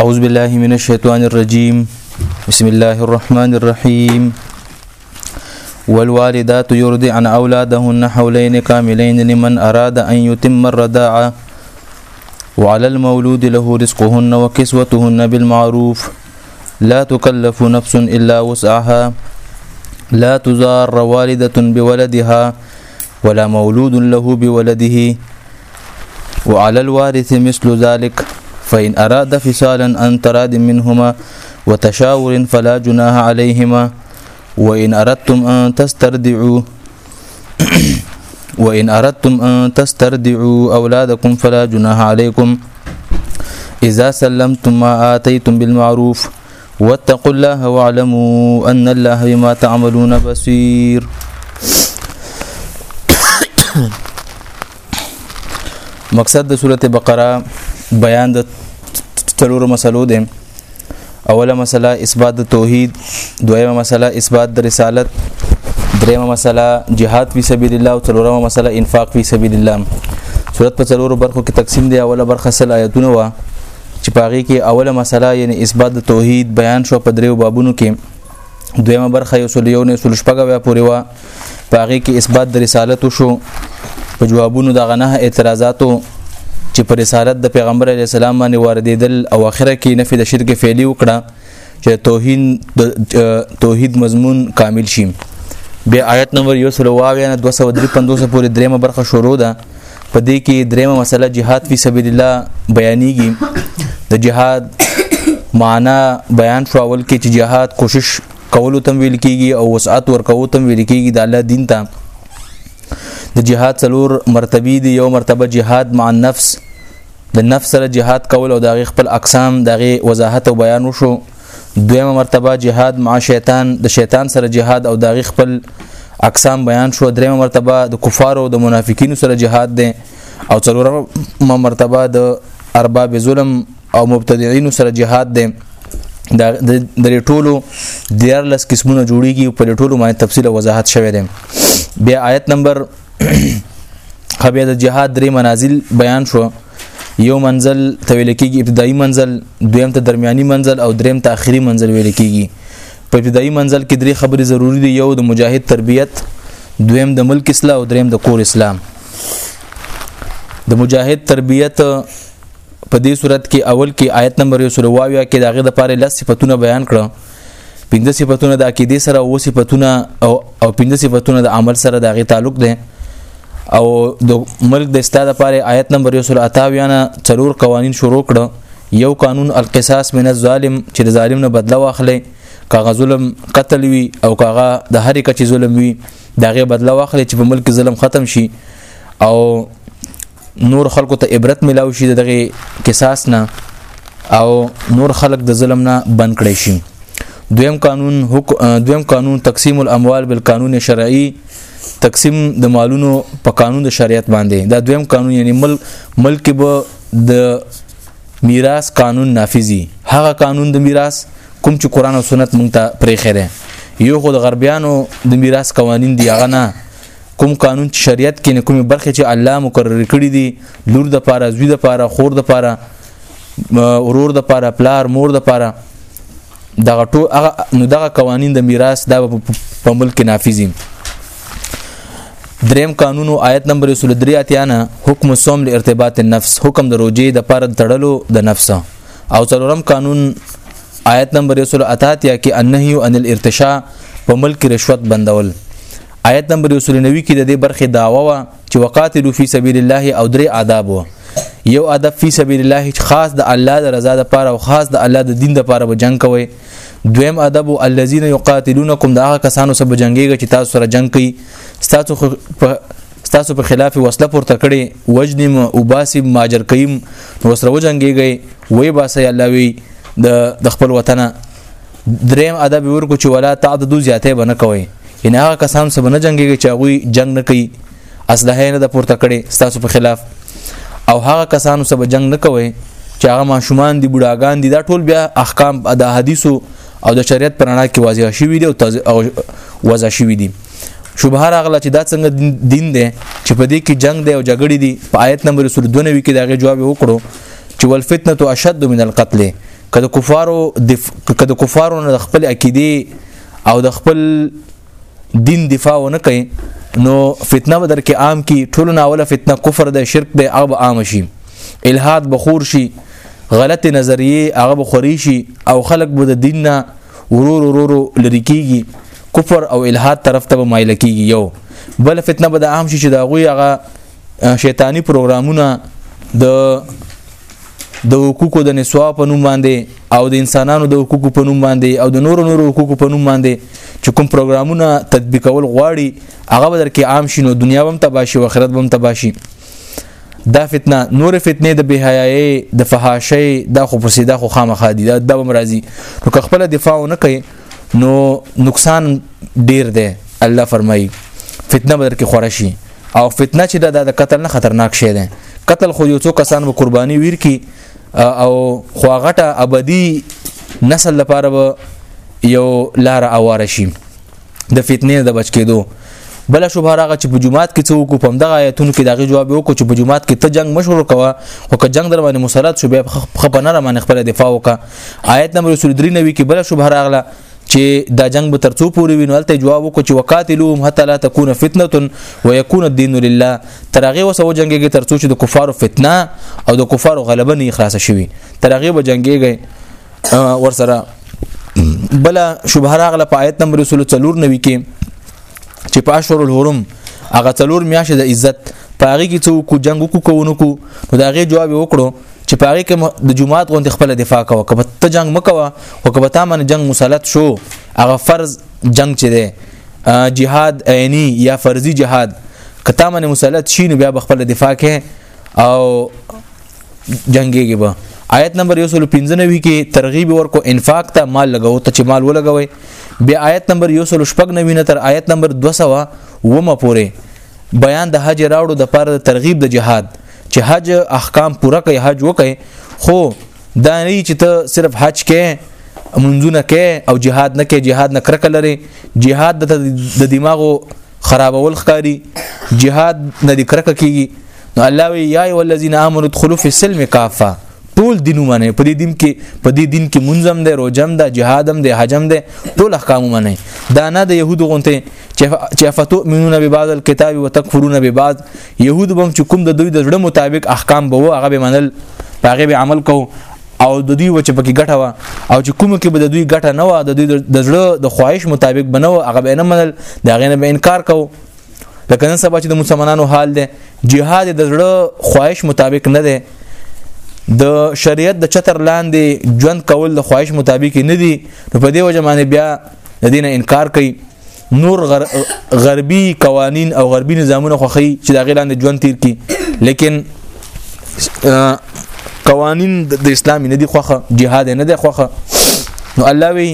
أعوذ بالله من الشيطان الرجيم بسم الله الرحمن الرحيم والوالدات يرضعن أولادهن حولين كاملين لمن أراد أن يتم الرضاعة وعلى المولود له رزقهن وكسوتهن بالمعروف لا تكلف نفس إلا وسعها لا تزار والدة بولدها ولا مولود له بولده وعلى الوارث مثل ذلك فإن أراد فصالا أن تراد منهما وتشاور فلا جناح عليهما وإن أردتم أن تستردعوا وإن أردتم أن تستردعوا أولادكم فلا جناح عليكم إذا سلمتم ما آتيتم بالمعروف واتقوا الله واعلموا ان الله بما تعملون بصير مقصد د سوره بقره بیان د تلور مسلو ده اوله مسله اثبات د توحید دویمه مسله اثبات د رسالت دریمه مسله جهاد فی سبیل الله او څلورمه مسله انفاق فی سبیل الله صورت په څلورو برخو کې تقسیم دی اوله برخه سل آیتونه و چې پاغي کې اوله مسله یعنی اثبات د توحید بیان شو په دریو بابونو کې دویمه برخه یو سل یو نه سل شپږه بیا پورې وا پاغي کې اثبات د رسالت شو په جوابونو د غنه اعتراضاتو چې پر رسالت د پیغمبر علی السلام باندې واردېدل او اخره کې نفي د شرک فعلی وکړه چې توهین د توحید مضمون کامل شي بیا آیت نمبر 1 سره واوی نه 253 پورې دریمه برخه شروع ده په دې کې دریمه مسله جهاد فی سبیل الله بیانېږي د جهاد معنا بیان شو اول کې چې جهاد کوشش کولو تم ویل کېږي او وسعت ورکولو تم ویل کېږي د الله دین ته د جهاد څلور مرتبه دي یو مرتبه جهاد مع النفس د نفس سره جهاد کول او دغه خپل اقسام دغه وضاحت او بیان وشو دویمه مرتبه جهاد مع شیطان د شیطان سره جهاد او داغي خپل اقسام بیان شو دریمه مرتبه د کفار او د منافقینو سره جهاد ده او څلورمه مرتبه د ارباب ظلم او مبتدعين سره جهاد ده د ټولو دیارلس قسمونه جوړیږي په ټولو باندې تفصیل او وضاحت شوی دی بیا آیت نمبر خبیا د جهاد درې منازل بیان شو یو منزل ته ویل کېږي ابتدایي منزل دویم ته درمیاني منزل او دریم ته آخري منزل ویل کېږي په ابتدایي منزل کې درې خبرې ضروری دي یو د مجاهد تربیت دویم د ملک اصلاح او دریم د کور اسلام د مجاهد تربیت په دې صورت کې اول کې آیت نمبر 1 سره واویا کې داغه د پاره لس صفاتونه بیان کړو پنځه صفاتونه د عقیده سره او صفاتونه او او پنځه صفاتونه د عمل سره د غي تعلق ده او د ملک د استاده لپاره آیت نمبر 128 نه څلور قوانین شروع کړه یو قانون القصاص من الظالم چې د ظالم نه بدله واخلي کاغه ظلم قتل وي او کاغه د هر کچ ظلم وي داغه بدله واخلي چې په ملک ظلم ختم شي او نور خلکو ته عبرت ملاو شي دغه قصاص نه او نور خلک د ظلم نه بند کړي شي دویم قانون حک... دویم قانون تقسیم الاموال بالقانون شرعي تقسیم د مالونو په قانون د شریعت باندې دا دویم قانون یعنی ملک ملک به د میراث قانون نافذي هغه قانون د میراث کوم چې قران او سنت مونږ ته پرې خره یو خو د غربیانو د میراث قوانین دی هغه نه کوم قانون چې شریعت کې نه کومې برخې چې الله مقرر کړې دي لور د پاره زوی د پاره خور د پاره ورور د پاره پلار مور د پاره دغه ټو هغه نو دغه قوانين د میراث دا په ملک نافذي دریم قانون او آیت نمبر 23 اتیانه حکم الصوم لارتباط النفس حکم د روزي د پاره تړلو د نفس او څلورم قانون آیت نمبر 138 کې انهي عن الارتشاء په ملک رشوت بندول آیت نمبر 190 کې د دې برخې داوا و چې وقاتلو فی سبیل الله او درې آداب و یو ادب فی سبیل الله خاص د الله د رضا لپاره او خاص د الله د دین لپاره به جنگ کوي دویم ادب الذين يقاتلونكم دا کسانو سره جنگيږي چې تاسو سره جنگ کوي تاسو تاسو په خلاف وسله پورته کړي وجنم وباسي ماجر کيم نو سره وجنګيږي وای باسي الله وي د خپل وطن دریم ادب ورکو چې ولا تعددو زیاته بنه کوي ان هغه کسان سره نه جنگيږي چې هغه جنگ نه کوي اسلحه نه د پورته کړي ستاسو په خلاف او هغه کسانو سره جنگ نه کوي چې هغه ماشومان دي بډاګان دي دا ټول بیا احکام د حدیثو او د شریعت پر اړه کې واضح شوی دي او وضع شوی دي شوبه راغله چې دا څنګه دین دی چې په دې کې جنگ دی او جګړې دي په آیت نمبر 22 کې دا غي جواب وکړو چې ول فتنه اشد من القتل که د کفارو دف... که د کفارو نه خپل عقیده او د خپل دین دفاع نه کوي نو فتنه بدر کې عام کی ټولو ناوله فتنه کفر د شرک د هغه عام شي الہاد بخور شي غلط نظریه هغه بخوري شي او خلق به د دین نه ورور ورور لری کیږي کفر او الہاد طرف ته مایل کیږي یو بل فتنه به د عام شي چې دا غوي هغه شیطانی پروګرامونه د د حقوقو د نسوا په نوم باندې او د انسانانو د حقوقو په نوم باندې او د نورو نورو حقوقو په نوم باندې چې کوم پروګرامونه تطبیقول غواړي هغه به درکې عام شي نو دنیا هم تباشي او آخرت هم تباشي دا فتنه نور فتنه د بهایي د فحاشي د خو پسې د خو خامخا دي دا د مرضی نو که خپل دفاع نه کوي نو نقصان ډیر دی الله فرمایي فتنه بدر کې خورشي او فتنه چې دا د قتل نه خطرناک شی دی قتل خو یو څو کسان به قرباني ویر کی او خو غټه ابدی نسل لپاره به یو لار اواره شي د فتنې د بچ کېدو بل شوبه راغه چې په جمعات کې څوک په دغه آیتونو کې دغه جواب وکړو چې په جمعات کې ته جنگ مشور کوه او که جنگ در باندې مسلط شو بیا خپنه را باندې خپل دفاع وکړه آیت نمبر 3 کې بل شوبه راغله چې دا جنگ به ترڅو پوري وي نو هلته جواب وکړو چې وقاتلوهم حتى لا تكون فتنه ويكون الدين لله ترغه وسو جنگيږي ترڅو چې د کفارو فتنه او د کفارو غلبه نه خلاص شي ترغه به جنگيږي ورسره بل شبهه راغله په آیت نمبر 34 کې چې په اشهر الحرم هغه څلور میاشتې د عزت په هغه کې څو کو جنگ کو کوونو کو نو دا غي جواب وکړو چې په هغه کې د جمعات غونډه خپل دفاع کوه کبه ته جنگ مکوه او کبه تا من جنگ مسلط شو هغه فرض جنگ چي دی جهاد عینی یا فرضی جهاد کته من مسلط شي نو بیا خپل دفاع کې او جنگيږي به آیت نمبر 195 کې ترغیب ورکو انفاق ته مال لګاو ته چې مال ولګوي بیا آیت نمبر 195 نه تر آیت نمبر 200 و مپوره بیان د حج راوړو د پاره د ترغیب د جهاد چې حج احکام پوره کوي حج وکړي خو دا نه چې ته صرف حج کې منځونه کې او جهاد نه کې جهاد نه کرک لري جهاد د دماغو خرابول ښکاری جهاد نه د کرک کیږي نو الله وی یا ای الذین آمنوا ادخلوا فی السلم کافه ټول دینو منه په دې دین کې په دې دین کې منظم دی روزم دی جهادم دی حجم دی ټول احکام منه دا نه د يهودو غونته چې فتو منون به بعض الكتاب وتکفرون به بعض يهود بم چې کوم د دوی د زړه مطابق احکام به وو هغه به منل هغه به عمل کو او د دوی وچ پکې ګټه وا او چې کوم کې به د دوی ګټه نه وا د دوی د زړه د خواهش مطابق بنو هغه به نه منل دا غینه به انکار کوو لکه نن سبا چې د مسلمانانو حال دی جهاد د زړه خواهش مطابق نه دی د شریعت د چتر لاندې ژوند کول د خواهش مطابق نه دی نو په دې وجه باندې بیا د دین انکار کوي نور غر... غربي قوانین او غربي نظامونه خوخي چې د غیلاند ژوند تیر کی لیکن قوانین د اسلام نه دی خوخه جهاد نه دی خوخه نو الله وی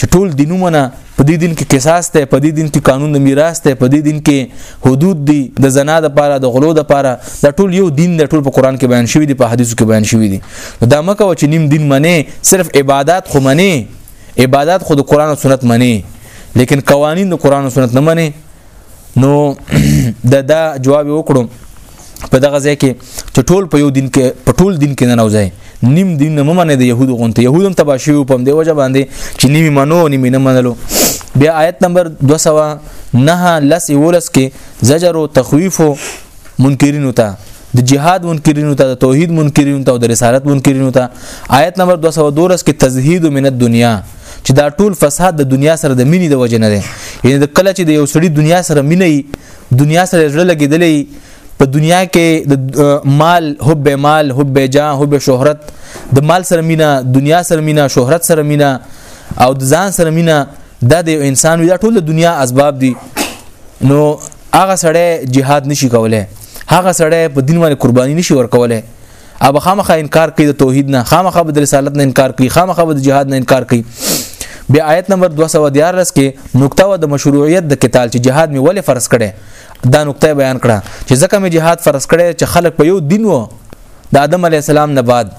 چې ټول دینونه په دې دین کې قصاص ته په دې دین کې قانون د میراث ته په دې دین کې حدود دي د زنا د پاره د غلو د پاره دا ټول یو دین د ټول په قران کې بیان شوی دی په حدیثو کې بیان شوی دی دا مکه و چې نیم دین منی صرف عبادت خو منی عبادت خو د قران او سنت منی لیکن قوانین د قران او سنت نه منی نو د دا جواب وکړو په دغه ځای کې چې ټول په یو دین کې په ټول دین کې نه نوځي نیم دین نه ممنه د يهودو غونته يهودم تباشي په دې وجه باندې چې نیمه منو نیمه نه منلو بیا آیت نمبر 209 لس ولس کې زجر او تخویف منکرینو ته د جهاد منکرینو ته د توحید منکرینو ته او د رسالت منکرینو ته آیت نمبر 212 کې تزهید من الدنیا چې دا ټول فساد د دنیا سره د مینې د وجې نه دی یعنی د کله چې د یو سړي دنیا سره مینې دنیا سره زړه لګېدلې په دنیا کې د مال حب مال حب جاه حب شهرت د مال سره مینا دنیا سره مینا شهرت سره مینا او د ځان سره مینا دا د یو انسان وي دا ټول د دنیا اسباب دي نو هغه سړی jihad نشي کولای هغه سړی په دین باندې قرباني نشي ورکولای اب خامخا انکار کوي د توحید نه خامخا د رسالت نه انکار کوي خامخا د جهاد نه انکار کوي بیا آیت نمبر 214 کې نقطه و د مشروعیت د قتال چې جهاد می ولې فرض کړي دا نقطه بیان کړه چې ځکه می جهاد فرض کړي چې خلک په یو دین وو د آدم علی السلام نه بعد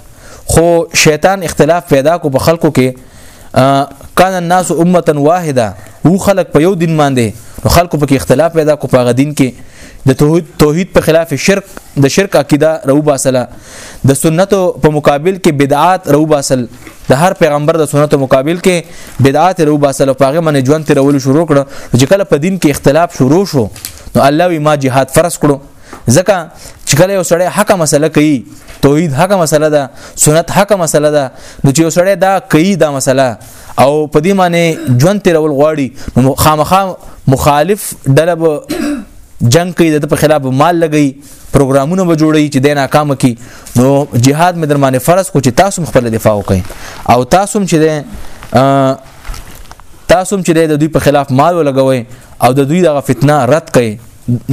خو شیطان اختلاف پیدا کو په خلکو کې کان الناس امه واحده وو خلق په یو دین باندې نو خلکو پکې اختلاف پیدا کو په دین کې د توحید توحید په خلاف شرک د شرک عقیده رو باسله د سنتو په مقابل کې بدعات رو باسل د هر پیغمبر د سنتو مقابل کې بدعات رو باسل په هغه باندې ژوند ترول شروع کړ چې کله په دین کې اختلاف شروع شو نو الله وی ما جهاد فرض کړو ځکه چې کله یو سړی حق مسله کوي توحید حق مسله ده سنت حق مسله ده نو چې یو سړی دا کوي دا مسله او په دې معنی ژوند تیرول غواړي نو خامخا مخالف ډله به جنگ کوي د په خلاف مال لګي پروګرامونه به جوړي چې د ناکام کی نو جهاد مې درمانه فرض کو چې تاسو خپل دفاع وکړي او تاسو چې تاسو چې د دوی په خلاف مال ولګوي او د دوی دغه فتنه رد کړي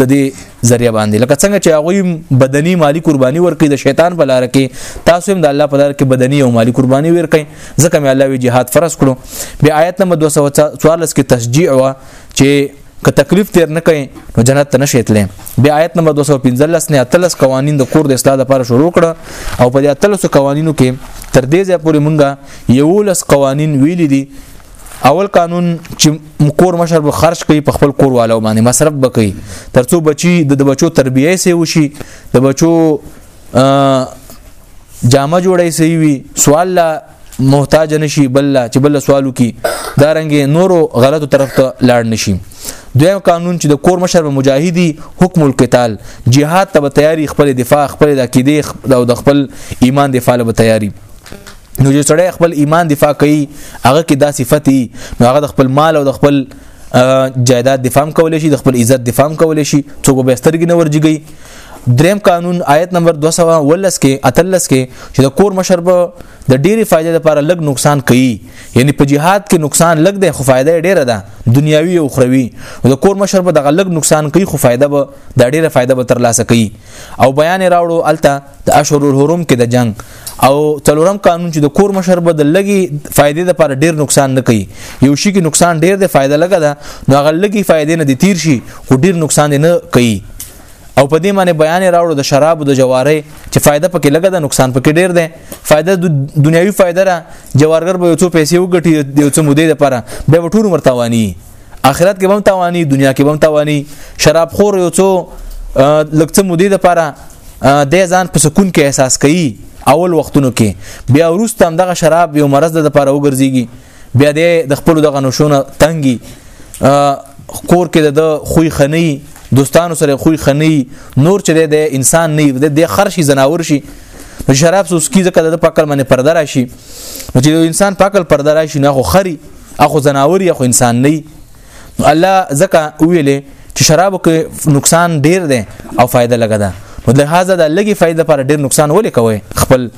د دې ذریعہ باندې لکه څنګه چې هغه بدني مالی قرباني ورکړي د شیطان په لار کې تاسو هم د الله په لار کې بدني او مالی قرباني ورکړي ځکه مې الله وی جهاد فرض کړو به آیت نمبر 214 کې تشجیع وا چې که تکلیف تیر نه کړي نو جنت ته نشي تللی بیا آیت نمبر 215 نه اتلس قوانین د کور د اصلاح لپاره شروع کړه او په دې اتلس قوانینو کې تر دې ځای پورې مونږه یو لس قوانین ویل دي اول قانون چې کور مشر به خرج کوي په خپل کور والو باندې مصرف بکوي ترڅو بچي د بچو تربیه سي وشي د بچو جامه جوړي سي وي سوال لا محتاج نشي بل چې بل سوالو کی دا رنګ نورو غلطو طرف ته لاړ نشي دویم قانون چې د کور مشر به مجاهدی حکم القتال جهاد ته به تیاری خپل دفاع خپل د عقیده او د خپل ایمان دفاع له تیاری نو چې سړی خپل ایمان دفاع کوي هغه کې دا صفت ای نو هغه د خپل مال او د خپل جایداد دفاع کول شي د خپل عزت دفاع کول شي څوک به سترګې نه ورجګي دریم قانون آیت نمبر 219 کې اتلس کې چې د کور مشر به د ډېری فائدې لپاره لګ نقصان کوي یعنی په جهاد کې نقصان لګ دی خو فائدې ډېره ده دنیاوی او اخروی د کور مشر به د لګ نقصان کوي خو فائدې به د ډېره فائدې به تر لاسه کوي او بیان راوړو الته د اشهر الحرم کې د جنگ او څلورم قانون چې د کور مشر به د لګي فائدې د پر ډیر نقصان نه کوي یو شي کې نقصان ډیر دی فائدہ لګا ده نو هغه لګي فائدې نه دي تیر شي خو ډیر نقصان نه کوي او په دې معنی بیان راوړو د شراب د جواره چې فائدہ پکې لګا ده نقصان پکې ډیر دی فائدہ د دنیوي فائدہ را جوارګر به یو څو پیسې وګټي یو څو مودې لپاره به ټول مرتوانی اخرت کې به هم توانی دنیا کې به هم توانی شراب خور یو څو لکه مودې د پاره د ځان په سکون کې احساس کوي اول وختونو کې بیا وروسته هم دغه شراب یو مرز د لپاره وګرځيږي بیا د خپل دغه نشونه تنګي کور کې د خوې خنۍ دوستانو سره خوې خنۍ نور چې د انسان نه د خرشي زناور شي شراب سوسکی ځکه د پکل باندې پرده راشي چې انسان پکل پرده راشي نه خو خري اخو زناور یا خو انسان نه نو الله زکه ویلې چې شرابو کې نقصان ډیر دی او فائدہ لګا ده نو لہذا دا لګي فائدہ پر ډیر نقصان ولې کوي خپل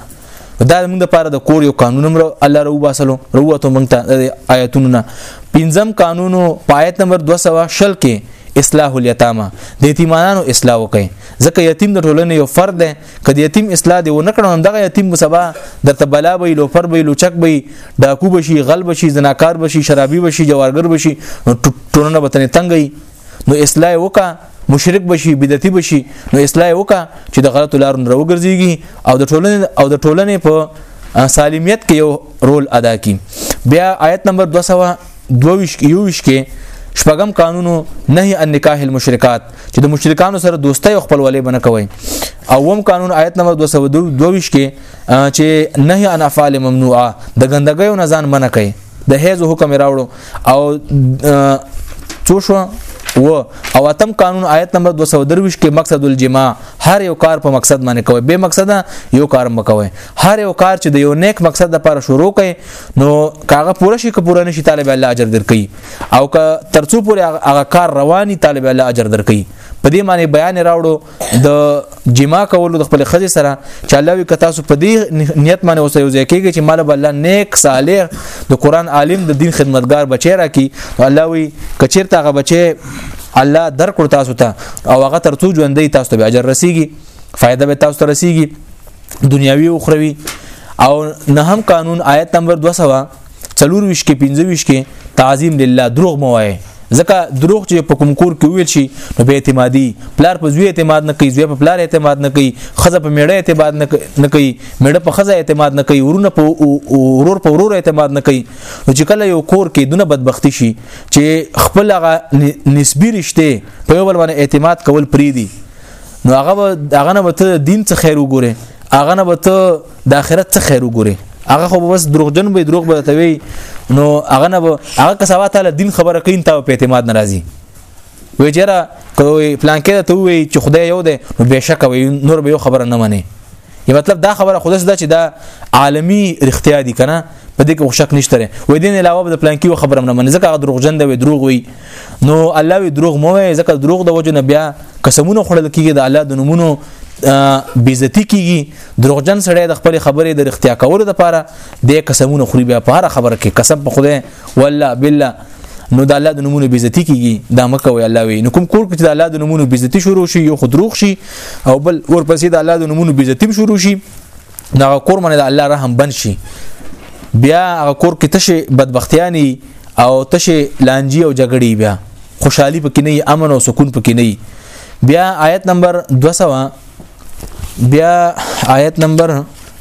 دا موږ لپاره د کور یو قانون هم الله رو باسلو روته موږ ته آیتونو نه پنځم قانونو پایت نمبر 200 شل کې اصلاح الیتامه د یتیمانو اصلاح وکړي ځکه یتیم د ټولنې یو فرد دی کدی یتیم اصلاح دی ونه کړو دغه یتیم سبا درته بلا به لو پر به لو چک به ډاکو بشي غل بشي زناکار بشي شرابي بشي جوارګر بشي نو ټولنه به تنه تنګي نو اصلاح وکا مشرک بشي بدعتي بشي نو اصلاح وکا چې د غلط لارو نه وګرځيږي او د ټولنې او د ټولنې په سالمیت کې یو رول ادا کړي بیا آیت نمبر 200 22 کې 21 کې شپږم قانونو نهي ان نکاح المشرکات چې د مشرکانو سره دوستۍ او خپلولې بنه کوي او وم قانون آیت نمبر 222 کې چې نهي ان افعال ممنوعه د ګندګۍ او نزان منه کوي د هیز حکم راوړو او څو شو و او اتم قانون آیت نمبر 223 کې مقصد الجماع هر یو کار په مقصد باندې کوي به مقصد یو کار مکوي هر یو کار چې د یو نیک مقصد لپاره شروع کړي نو کاغه پوره شي که پوره نشي طالب الله اجر درکې او که ترڅو پوره هغه کار رواني طالب الله اجر درکې په دې معنی بیان راوړو د جما کولو د خپل خزي سره چې الله وی کتا سو په دې نیت باندې اوسه یو ځکه چې مال الله نیک صالح د قران عالم د دین خدمتگار بچی را کی الله وی کچیرته هغه بچی الله در کړ تاسو ته او هغه ترڅو ژوندې تاسو ته اجر رسیږي فائدہ به تاسو ته رسیږي دنیاوی او اخروی او نه هم قانون آیت نمبر 200 څلور ویش کې 15 ویش کې تعظیم لله دروغ مو وایي ځکه دروغ چې په کوم کور کې ویل شي نو به اعتمادي پلار په زوی اعتماد نه کوي زوی په پلار اعتماد نه کوي خزه په میړه اعتماد نه کوي میړه په خزه اعتماد نه کوي ورونه په ورور په ورور اعتماد نه کوي نو چې کله یو کور کې دونه بدبختی شي چې خپل هغه نسبی رشته په یو بل باندې اعتماد کول پری دي نو هغه به هغه نه به ته دین څه خیر وګوره هغه نه به ته د آخرت څه خیر وګوره هغه خو بس دروغجن به دروغ به توي نو هغه نه به هغه کسبه تعالی دین خبره کین ته په اعتماد ناراضي وی جره کوي پلان کې ته وی چې خدای یو دی نو بهشکه وی نور به یو خبره نه مني یا مطلب دا خبره خودس ده چې دا عالمی رښتیا دي کنه په دې کې شک نشته وي دین علاوه د پلان کې خبره نه منځ ځکه دروغ جن دی دروغ وي نو الله وی دروغ مو وي ځکه دروغ د وجه نه بیا قسمونه خړل کیږي د الله د نمونو بیزتی کیږي دروغجن سړی د خپل خبرې د اختیا کولو لپاره د قسمونو خوري بیا په هر خبره کې قسم په خوده والله بالله نو د الله د نمونه بیزتی کیږي دا مکه وی الله وی نو کوم کور کې د الله د نمونه بیزتی شروع شي یو خدروغ شي او بل ورپسې د الله د نمونه بیزتی شروع شي دا کور باندې د الله رحم بن شي بیا هغه کور کې تشه بدبختیانی او تشه لانجی او جګړې بیا خوشحالي پکې نه امن او سکون پکې نه بیا آیت نمبر 200 بیا آیت نمبر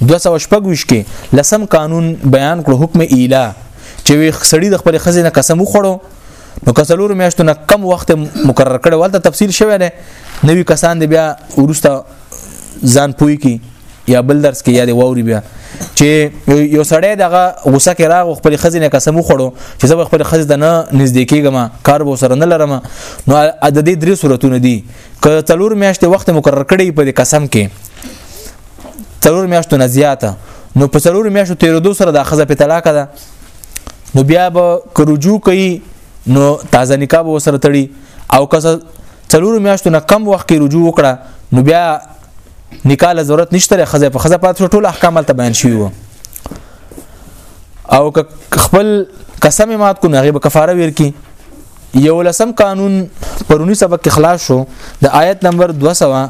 225 کې لسم قانون بیان کړو حکم ایلا چې وي سړی د خپل خزینه قسم وخړو نو کسلور میاشتو نه کم وخت مقرر کړو ولته تفصیل شوی نه نوی کسان دی بیا ورسته ځان پوي کی یا بل درس کې یا دی ووري بیا چې یو سړی دغه غوسه کې راغ خپل خزینه قسم وخړو چې زه خپل خزینه نه نږدې کېږم کار به سره نه لرم نو د دې درې صورتونه دي که څلور میاشتې وخت مقرر کړی په دې قسم کې څلور میاشتو نه زیاته نو په څلور میاشتو تیرېدو سره د خزه په طلاق ده نو بیا به کرجو کوي نو تازه نکاح به وسره تړي او که څلور میاشتو نه کم وخت کې رجوع وکړه نو بیا نکاح له ضرورت نشته خزه په خزه پات ټول احکام ته بیان شوی وو او که خپل قسم مات کو نه غي به کفاره ورکی یو لسم قانون پرونی سبق کې خلاص شو د آیت نمبر 200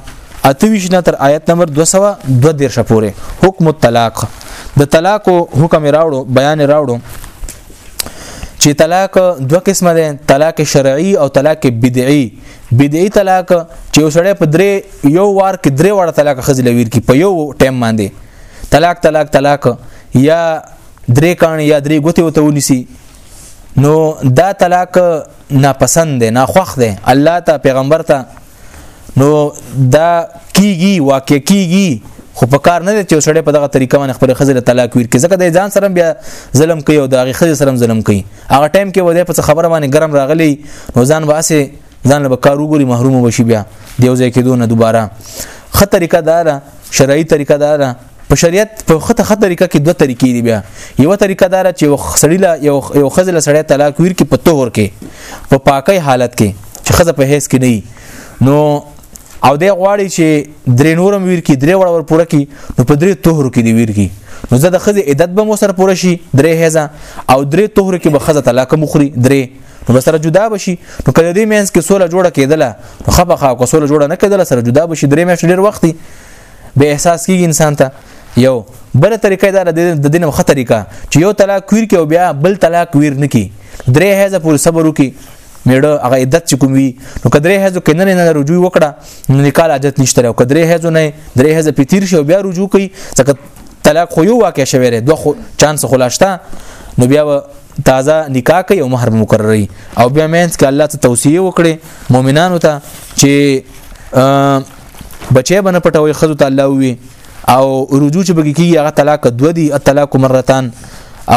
اتویش نه تر آیت نمبر 200 دو دیر شپوره حکم الطلاق د طلاق حکم راوړو بیان راوړو چې طلاق دوه قسمه ده طلاق شرعي او طلاق بدعي بدعي طلاق چې وسړی په درې یو وار کې درې وړه طلاق خزل ویر کی په یو ټیم باندې طلاق طلاق طلاق یا درې کان یا درې ګوتې وته ونیسی نو دا طلاق ناپسند دی ناخوښ دی الله ته پیغمبر ته نو دا کیږي واقع کیږي خو په کار نه دی چې سړی په دغه طریقه باندې خپل خزل طلاق ورکړي ځکه د ځان سره بیا ظلم کوي او د هغه خزل سره ظلم کوي هغه ټایم کې وده په خبره باندې ګرم راغلی نو ځان واسه ځان له کار وګوري محروم وشي بیا دیو ځای کې دونه دوباره خه طریقه دار شرعي طریقه دار په شریعت په خطه خطه طریقه کې دوه طریقې دي بیا یو طریقه دار چې یو سړی لا یو یو خزل سړی طلاق ویر کې په تور کې په پاکي حالت کې چې خزه په هیڅ کې نه نو او دی غواړي چې درې نورم ویر کې درې وړ ور پوره کې نو په درې تور کې دی ویر کې نو زه د خزه عدت به مو سره پوره شي درې هزه او درې تور کې به خزه طلاق مخري درې نو سره جدا بشي نو کله دې مینس کې سوله جوړه کېدله نو خپخه کو سوله جوړه نه کېدله سره جدا بشي درې مې ډېر وخت به احساس کیږي انسان ته یو بل طریقه دا د دینم خه طریقه چې یو طلاق ویر کې او بیا بل طلاق ویر نه کی درې هزه پورې صبر وکي میړه هغه عدت چې کوم وي نو کدرې هزو کې نه نه رجوع وکړه نو نکاح عادت نشته او کدرې هزو نه درې هزه پتیر شو بیا رجوع کوي ځکه طلاق خو یو واقع شوی دی دوه چانس خلاصتا نو بیا تازه نکاح کوي او مہر مقرري او بیا مینس کې الله ته توصيه وکړي مؤمنانو ته چې بچي بنه پټوي خزو ته الله وي او رجوع چې بګی کیږي هغه طلاق دو دي الطلاق مرتان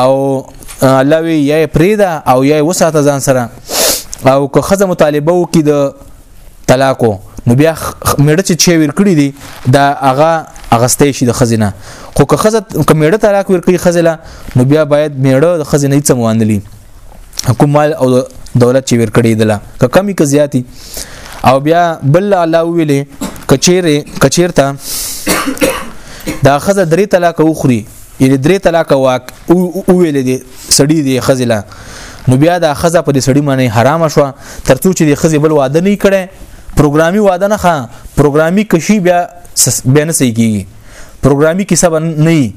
او الله وی یا پریدا او یا وساته ځان سره او که خزه مطالبه وکي د طلاقو نو بیا میړه چې چي ور کړی دي دا هغه اغستې شي د خزینه خو که خزه که میړه طلاق ور کړی خزله نو بیا باید میړه د خزینه څه مواندلی کوم مال او دولت چې ورکړي دله که کمی که زیاتی او بیا بل الله ویلې کچيره کچيرته دا خزه درې طلاق وخوري یعنی درې طلاق واک او ویلې دي سړی دی خزله نو بیا دا خزه په دې سړی باندې حرام شو ترڅو چې د خزه بل واده نه کړي پروګرامي واده نه ښه پروګرامي کشي بیا بیا نه صحیح کیږي پروګرامي کیسه به نه وي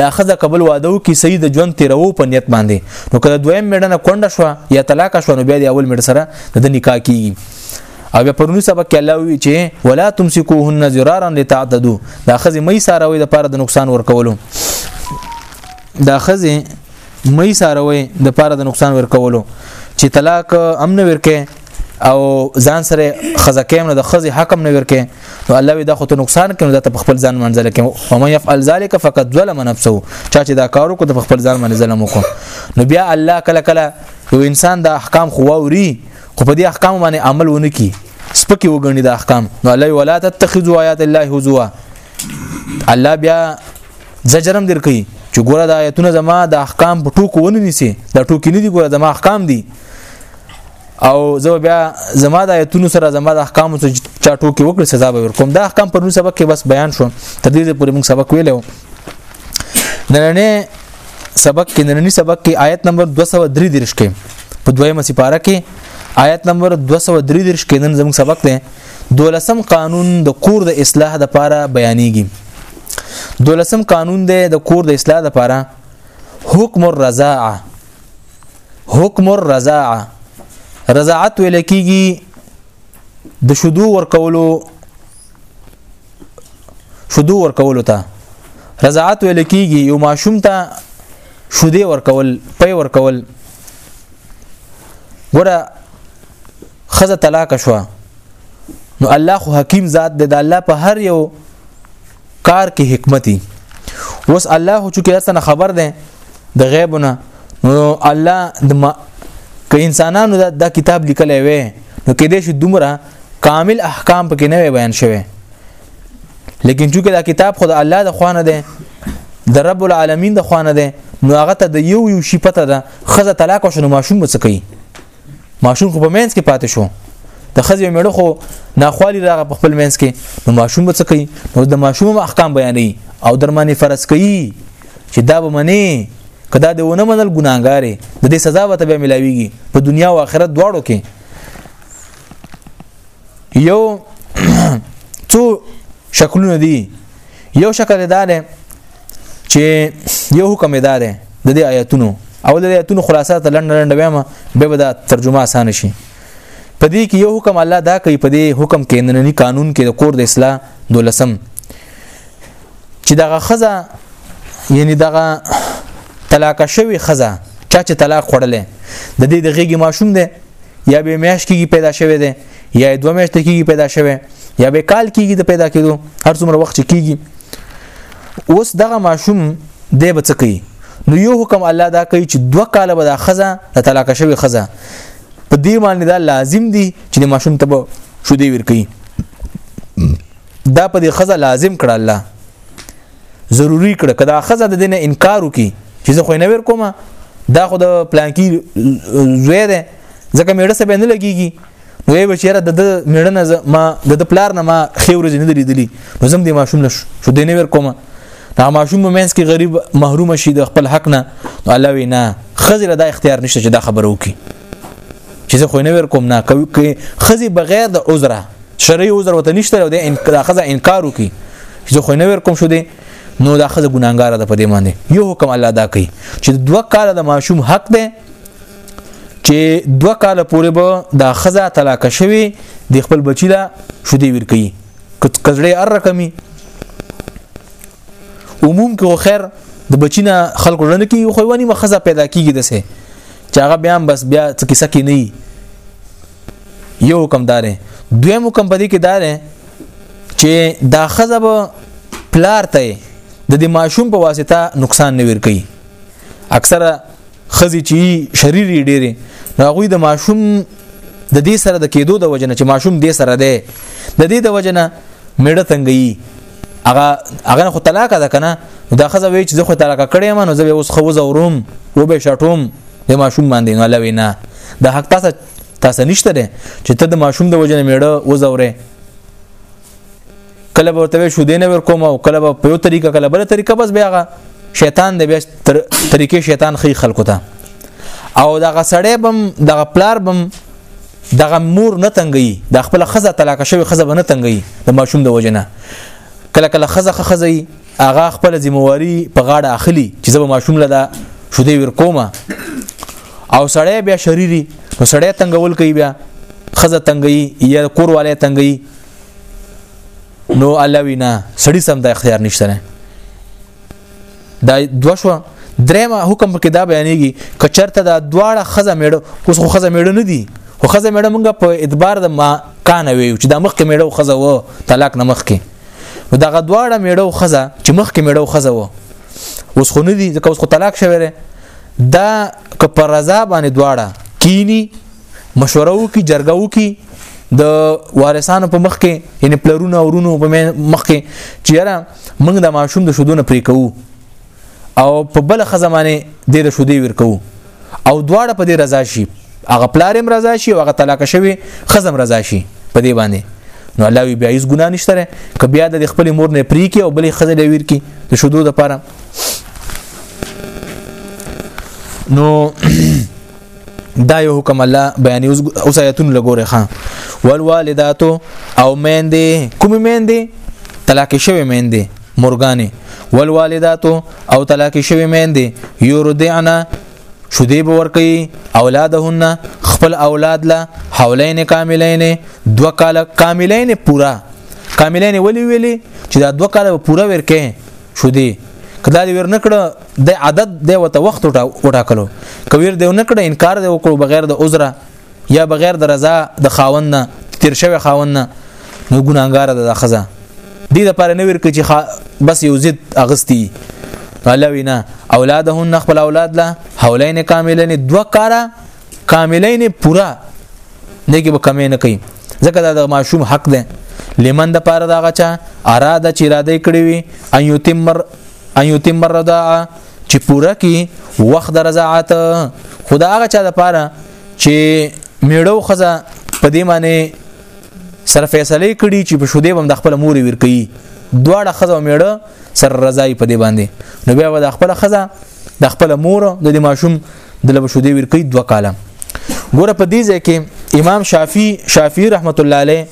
دا خزه قبل واده وکي سړي د ژوند تیرو په نیت باندې نو کله دویم میډنه کونډه شو یا طلاق شو نو بیا د اول میډ سره د نکاح کیږي او بیا پرونی سبق کې الله وی چې ولا تمسكوهن زرارا لتعتدوا دا خزه مې ساروي د پاره د نقصان ورکولو دا خزه مې ساروي د پاره د نقصان ورکولو چې طلاق امن ورکه او ځان سره خزه کېم نه د خزه حکم نه ورکه نو الله وی دا خو ته نقصان کړي دا ته په خپل ځان منځله کې او من يفعل ذلك فقد ظلم نفسه چا چې دا کارو کو ته خپل ځان باندې ظلم وکړ نو بیا الله کله کله یو انسان د احکام خو ووري خو په دې احکام باندې عمل ونه کی سپکی وګڼي د احکام نو الله ولا تتخذوا آیات الله هزوا الله بیا زجرم در کوي چې ګوره د آیتونه زما د احکام په ټوکو ونه نیسي دا ټوکی نه دي ګوره زما احکام دي او زه بیا زما د آیتونو سره زما د احکام سره چا ټوکی وکړي سزا به ورکوم دا احکام پر نو سبق کې بس بیان شو تر دې پورې موږ سبق ویلو نننې سبق کې نننې سبق کې آیت نمبر 203 درش کې په دویمه سپاره کې آیت نمبر 203 درش کې نن زموږ سبق دی دولسم قانون د کور د اصلاح د پاره بیانېږي دولسم قانون دی د کور د اصلاح د پاره حکم الرضاعه حکم الرضاعه رضاعت ویل کیږي د شودو ورکولو شودو ورکولو ته رضاعت ویل کیږي یو ماشوم ته شودې ورکول پي ورکول ګوره خزه طلاق شو نو الله خو حکیم ذات دی د الله په هر یو کار کې حکمتي وس الله چې کله خبر ده د غیب نه نو الله د ما... که انسانانو دا, دا کتاب لیکلی وي نو کې دې شو دومره کامل احکام پکې نه بیان شوی لیکن چې دا کتاب خود الله د خوانه ده د رب العالمین د خوانه ده نو هغه ته د یو یو شي پته ده خزه طلاق شنو ماشوم بچکی ماشوم خو په مینس کې پاتې شو د خځې میړه خو ناخوالي راغ په خپل مینس کې نو ماشوم به څه کوي نو د ماشوم احکام بیانوي او درمانې فرض کوي چې دا به منی کدا د ونه منل ګناګارې د دې سزا به تبه ملاويږي په دنیا او آخرت دواړو کې یو څو شکلونه دي یو شکل دا دی چې یو حکم دا دی د دې آیاتونو او د آیاتونو خلاصه ته لنډ لنډ وایم به به دا ترجمه اسانه شي په دې کې یو حکم الله دا کوي په دې حکم کې نننی قانون کې د کور د اصلاح دولسم چې دغه خزه یعنی دغه طلاق شوی خزه چا چې طلاق خړلې د دې د غېږي ماشوم دی یا به میاش کېږي پیدا شوی دی یا دوه میاشتې کېږي پیدا شوی یا به کال کېږي د پیدا کېدو هر څومره وخت چې کېږي اوس دغه ماشوم دی به څه کوي نو یو حکم الله دا کوي چې دوه کاله به دا خزه د طلاق شوی خزه په دې باندې دا لازم دي چې د ماشوم ته شو دی ور کوي دا په دې خزه لازم کړه الله ضروری کړه کدا خزه د دینه انکار وکي چې زه خو نه ور کوم دا خو د پلانکی زوی دی ځکه میړه سبه نه لګيږي نو یې بچیره د میړه نه ما د پلار نه ما خېورځ نه لیدلی نو زم دې ماشوم نشو شو دې نه ور کومه دا ماشوم مینس کې غریب محروم شي د خپل حق نه نو الله وینا خزر دا اختیار نشته چې دا خبره وکي چې زه خو نه ور کوم نه کوي خزي بغیر د عذره شرعي عذر وته نشته او د انکار خزه انکار وکي چې زه خو نه ور کوم شو دې نو دا خزه ګناګار ده په دې باندې یو حکم الله دا کوي چې دوه کال د ماشوم حق ده چې دوه کال پورې به دا خزا طلاق شوي د خپل بچی لا شودي ور کوي کزړې ار رقمي عموم کې خیر د بچینا خلکو ژوند کې یو خوانی مخزه پیدا کیږي دسه چې هغه بیا بس بیا څه کیسه کې نه یو حکم دارې دویم حکم پدې کې دارې چې دا خزه به پلار ته د دې ماشوم په واسطه نقصان نه ور کوي اکثره خزي چې شریری ډېری هغه د ماشوم د دې سره د کېدو د وجنه چې ماشوم دې سره دی د دې د وجنه میړه تنګي هغه هغه خو طلاق ده کنه دا خزه وی چې زه خو طلاق کړې ما نو زه اوس خو زوروم و به شټوم د ماشوم باندې نو لوي نه د حق تاسو تاسو نشته ده چې ته د ماشوم د وجنه میړه و زوره کله به ته شو دینه ور کوم او کله به په یو طریقه کله بل طریقه بس بیا شیطان دی بیا طریقې شیطان خي خلکو ته او دغه سړی بم دغه پلار بم دغه مور نه تنګي د خپل خزه طلاق شوی خزه نه تنګي د ماشوم د وجنه کله کله خزه خزه هغه خپل ذمہواری په غاړه اخلي چې زب ماشوم لدا شودې ور کومه او سړی بیا شریری نو سړی تنګول کوي بیا خزه تنګي یا کور والے تنګي نو الله وینا سړی سم د اختیار نشته نه دا دوه شو درېم حکم کې دا بیانېږي کچرته دا دواړه خزه میړه اوس خو خزه میړه نه دي خو خزه میړه مونږ په اعتبار د ما کان وي چې دا مخکې میړه خزه و طلاق نه مخکې نو دا دواړه میړه خزه چې مخکې میړه خزه و اوس خو نه دي ځکه اوس خو طلاق شوی دا که پر رضا باندې دواړه کینی مشوره وکي جرګه وکي د وارثانو په مخ کې یعنی پلرونه او ورونو په مخ کې چیرې موږ د ماشوم د شودونه پرې کوو او په بل خزمانه د له شودې ور کوو او دواړه په دې رضا شي هغه پلارم رضا شي او هغه طلاق شوی خزم رضا شي په دې باندې نو الله وی بیا هیڅ ګناه نشته ک بیا د خپل مور نه پری کی او بلې خزل ویر کی د شودو د پاره نو دا یو حکم الله بیان اوس آیتون لګوره خان والوالداتو او میندې کوم میندې طلاق شوی میندې مرغانې والوالداتو او طلاق شوی میندې یوردعنا شودې به ورکي اولادهن خپل اولاد له حولین کاملین دو کال کاملین پورا کاملین ولی ویلی چې دا دو کال پورا ورکه شودې کله دې ورنکړه د عدد دی وته وخت وټاکلو کویر دی نه کړ انکار دی وکړو بغیر د عذر یا بغیر د رضا د خاوند نه تیر شوی خاوند نه نو ګناګار ده د خزه دې لپاره نه ورکړي چې خا... بس یو ضد اغستی الله وینا اولادهن خپل اولاد له حولین کاملین دو کارا کاملین پورا نه کې به کمې نه کوي ځکه دا د معشوم حق ده لمن د پاره دا غچا اراده چې اراده کړی وي ان یتمر ان یتم الرضاعه چې پوره کی وخت د رضاعت خدا هغه چا د پاره چې میړو خزه په دې معنی سره فیصله کړي چې په شوده بم د خپل مور ور کوي دواړه خزه میړه سر رضای په دې باندې نو بیا د خپل خزه د خپل مور د ماشوم د لبه شودې ورکې دوه کاله ګوره په دې ځای کې امام شافعي شافعي رحمت الله علیه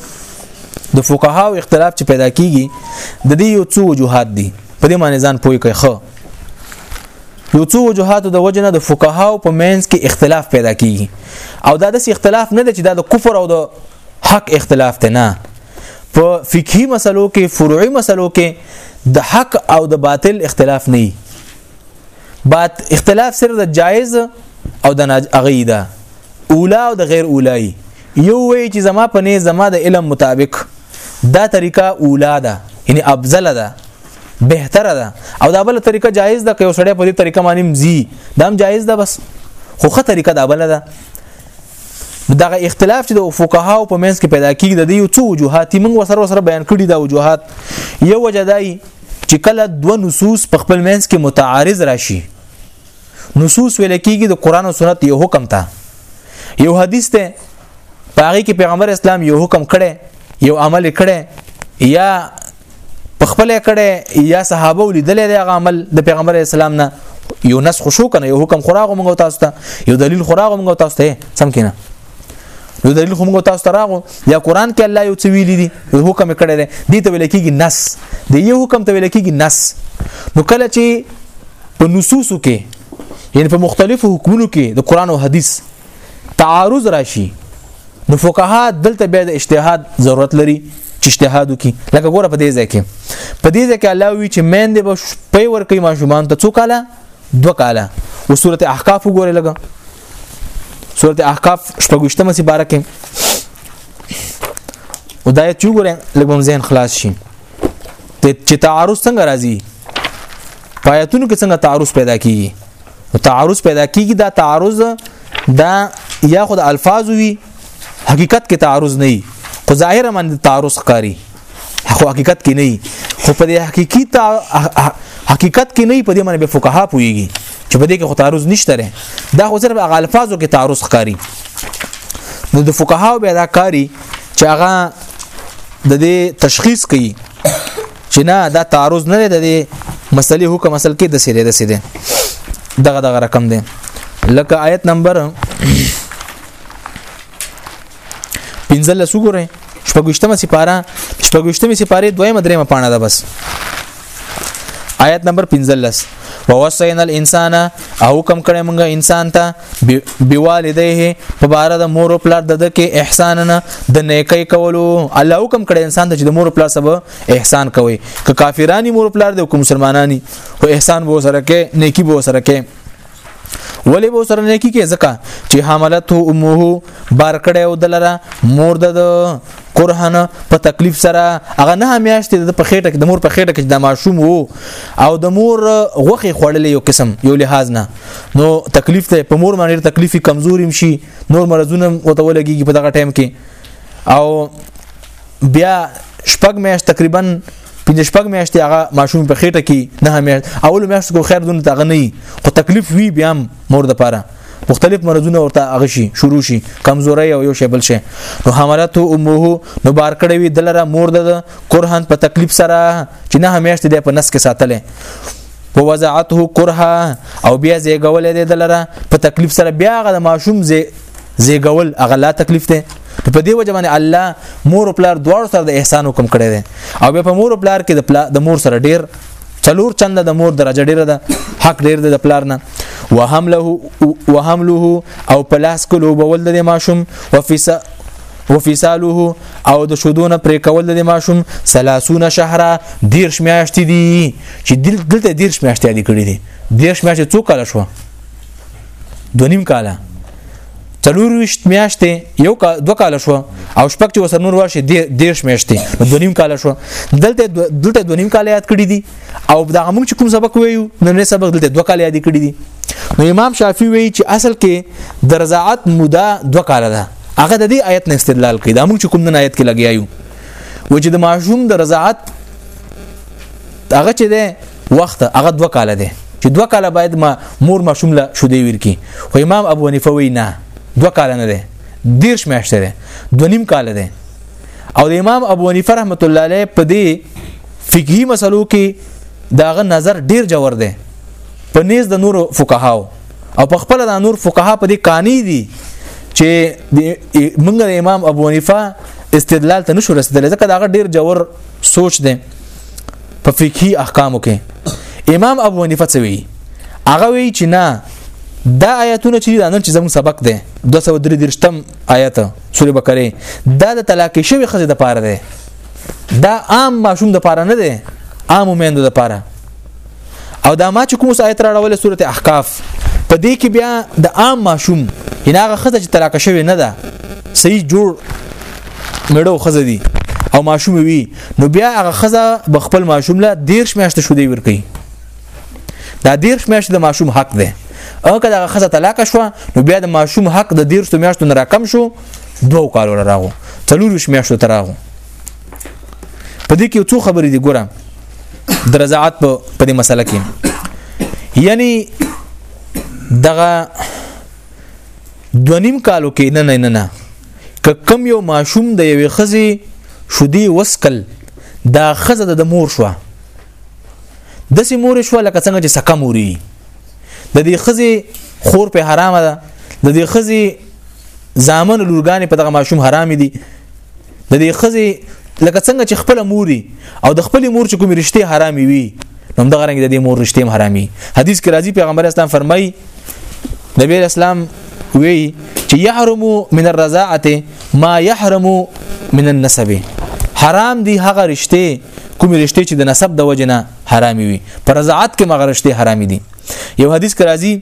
د فقهاو اختلاف چې پیدا کیږي د دې یو څو وجوهات دي په دې معنی ځان پوي کوي خو یو څو وجوهات د وجنه د فقهاو په مینس کې اختلاف پیدا کیږي او دا د اختلاف نه دی چې دا د کفر او د حق اختلاف ته نه په فقهي مسلو کې فروعي مسلو کې د حق او د باطل اختلاف نه بعد اختلاف سره د جایز او د اغي ده اولا او د غیر اولای یو وی چې زما په نه زما د علم مطابق دا طریقه اولا ده یعنی افضل ده بهتره ده او دا بل طریقه جایز ده که یو سړی په دې طریقه باندې مزي دا هم جایز ده بس خو خه طریقه دا بل ده نو دغه اختلاف چې د فقهاو په منځ کې پیدا کیږي د دې یو څو وجوهات موږ وسره سره بیان کړي دا وجوهات یو وجه دای چې کله دوه نصوص په خپل منځ کې متعارض راشي نصوص ویل کیږي د قران او سنت یو حکم ته یو حدیث ته پاره کې پیغمبر اسلام یو حکم کړي یو عمل کړي یا په خپل کړه یا صحابه ولیدل دی هغه عمل د پیغمبر اسلام نه یو نس خوشو کنه یو حکم خوراغ مونږ تاسو ته یو دلیل خوراغ مونږ تاسو ته سم کینه نو دلیل خو موږ تاسو ته راغو یا قران کې الله یو څه ویلي دي حکم کړی دی دې ته ویل کېږي نس د یو حکم ته ویل کېږي نس نو کله چې په نصوصو کې یعنی په مختلفو حکمونو کې د قران او حدیث تعارض راشي نو فقها دلته بیا د اجتهاد ضرورت لري چې اجتهاد وکي لکه ګوره په دې ځای کې په دې ځای کې الله وی چې مین دی په ور کوي ماشومان ته څو کاله دوه کاله او سورته احقاف وګوره لګه سورته احقاف شپږشتمه سي بارکه او دا چې وګوره لګوم ذهن خلاص شي چې تعارض څنګه راځي پایتونو کې څنګه تعارض پیدا کیږي نو تعارض پیدا کیږي دا تعارض دا یا خود الفاظ وي حقیقت کې تعارض نه وي خو ظاهر من تعارض ښکاری خو حقیقت کې نه خو په دې حقيقي تا حقیقت کې نه په دې باندې به فقها پويږي چې په دې کې خو تعارض نشته لري دا خو صرف هغه الفاظو کې تعارض ښکاری نو د فقها به دا کاری چې هغه د دې تشخیص کوي چې نه دا تعارض نه دی د مسلې حکم اصل کې د سیده د سیده دغه دغه رقم دی لکه آیت نمبر 15 لسو ګورئ شپږشتمه سپاره شپږشتمه سپاره دویمه درېمه پاڼه ده بس آیت نمبر 15 ووصینا الانسان او حکم کړی موږ انسان ته بوالديه په بار د مور او پلار د دکې احسان نه د نیکي کولو الله حکم کړی انسان ته چې د مور او پلار سره احسان کوي که کافرانی مور او پلار د کوم مسلمانانی او احسان به سره کې نیکی به سره کې ولې به سره نیکی کې ځکه چې حملته امه بار کړی او دلره مور د کرهنه په تکلیف سره هغه نه میاشتې د پخېټه کې د مور په خېټه کې د ماشوم وو او د مور غوخه خړلې یو قسم یو لحاظ نه نو تکلیف ته په مور باندې تکلیفي کمزوري شي نور مرزونه وته ولګي په دغه ټایم کې او بیا شپږ میاشت تقریبا پنځه شپږ میاشتې هغه ماشوم په خېټه کې نه میاشت اول میاشت کو خیر دونه تاغه نه خو تکلیف وی بیا مور د پاره مختلف مرزونه ورته هغه شي شروع شي کمزوري او یو شی بل شي نو حملته امه نو بار کړی وی دلره مور د قرهن په تکلیف سره چې نه همیشته د په نس کې ساتلې ووزعته کرها او بیا زیګولې د دلره په تکلیف سره بیا غ د ماشوم زی زیګول هغه لا تکلیف دی په دې وجه باندې الله مور او پلار دواړو سره د احسان حکم کړی دی او بیا په مور او پلار کې د پلا د مور سره ډیر څلور چنده د مور درجه ډیره ده حق ډیر ده د پلار نه وحمله وحمله او پلاس کلو بول د ماشوم وفیسا وفصاله او د شودونه پرې کول د ماشوم 30 شهره دیرش میاشتې دي چې دلته دیرش میاشتې دي کړې دي دیرش میاشتې څو کال شو دو نیم کاله څلور وشت میاشتې یو کا دو کال شو او شپږ چې وسر نور ورشي دیش میاشتې نو دو نیم کال شو دلته دلته دو نیم کال یاد کړی دي او دا موږ چې کوم سبق ویو نو نه سبق دلته دو کال یاد کړی دي نو امام شافعي وی چې اصل کې د رضاعت موده دو کال ده هغه د دې آیت نه استدلال کوي دا موږ چې کوم نه آیت کې لګیایو و چې د معشوم د رضاعت هغه چې ده وخت هغه دوه کاله دی چې دوه کاله باید ما مور ماشوم له شودې ورکی خو امام ابو حنیفه وی نه دوه کاله نه دی دیرش میاشتې دی دوه نیم کاله دی او د امام ابو حنیفه رحمت الله علیه په دې فقهي مسلو کې داغه نظر ډیر جوور دی په نيز د نورو فقهاو او په خپل د نور فقها په دې قانې دي چې موږ د امام ابو حنیفه استدلال ته نشو رسیدل ځکه دا ډیر جوور سوچ دی په فقهي احکامو کې امام ابو حنیفه څه وی هغه وی چې نه دا آیاتونه چې نن چې زموږ سبق دی 233م آیت سوره بقره دا د طلاق شوی خزه د پاره دی دا عام ماشوم د پاره نه دی عام مېندو د پاره او دا ما چې کوم آیت راړول سوره احقاف په دې کې بیا د عام ماشوم هغه خزه چې طلاق شوی نه ده صحیح جوړ مړو خزه دي او ماشوم وي نو بیا هغه خزه به خپل ماشوم له دیرش میاشتې شو دی ورکی دا دیرش میاشتې د ماشوم حق دی او که دا خزه طلاق شو نو بیا د ماشوم حق د دیرش میاشتو نه راکم شو دوه کالو راغو څلور میاشتو تراغو په دې کې څو خبرې دي ګوره درزعات په دې مسله کې یعنی دغه دونیم کالو کې نه نه نه که کم یو ماشوم د یوې خزي شودي وسکل دا خزه د مور شو د سي مور شو لکه څنګه چې سکه موري د دې خزي خور په حرام ده د دې خزي زامن لورګانې په دغه ماشوم حرام دي د دې خزي لکه څنګه چې خپل موري او د خپل مور چې کوم رشته حرامي وي نو دغه رنګ د دې مور رشتې هم حرامي حدیث کې راځي پیغمبر اسلام فرمایي نبی اسلام وی چې يحرم من الرضاعه ما يحرم من النسب حرام دي هغه رشته کوم رشته چې د نسب د وجنه حرامي وي پر رضاعت کې مغه رشته حرامي دي یو حدیث کې راځي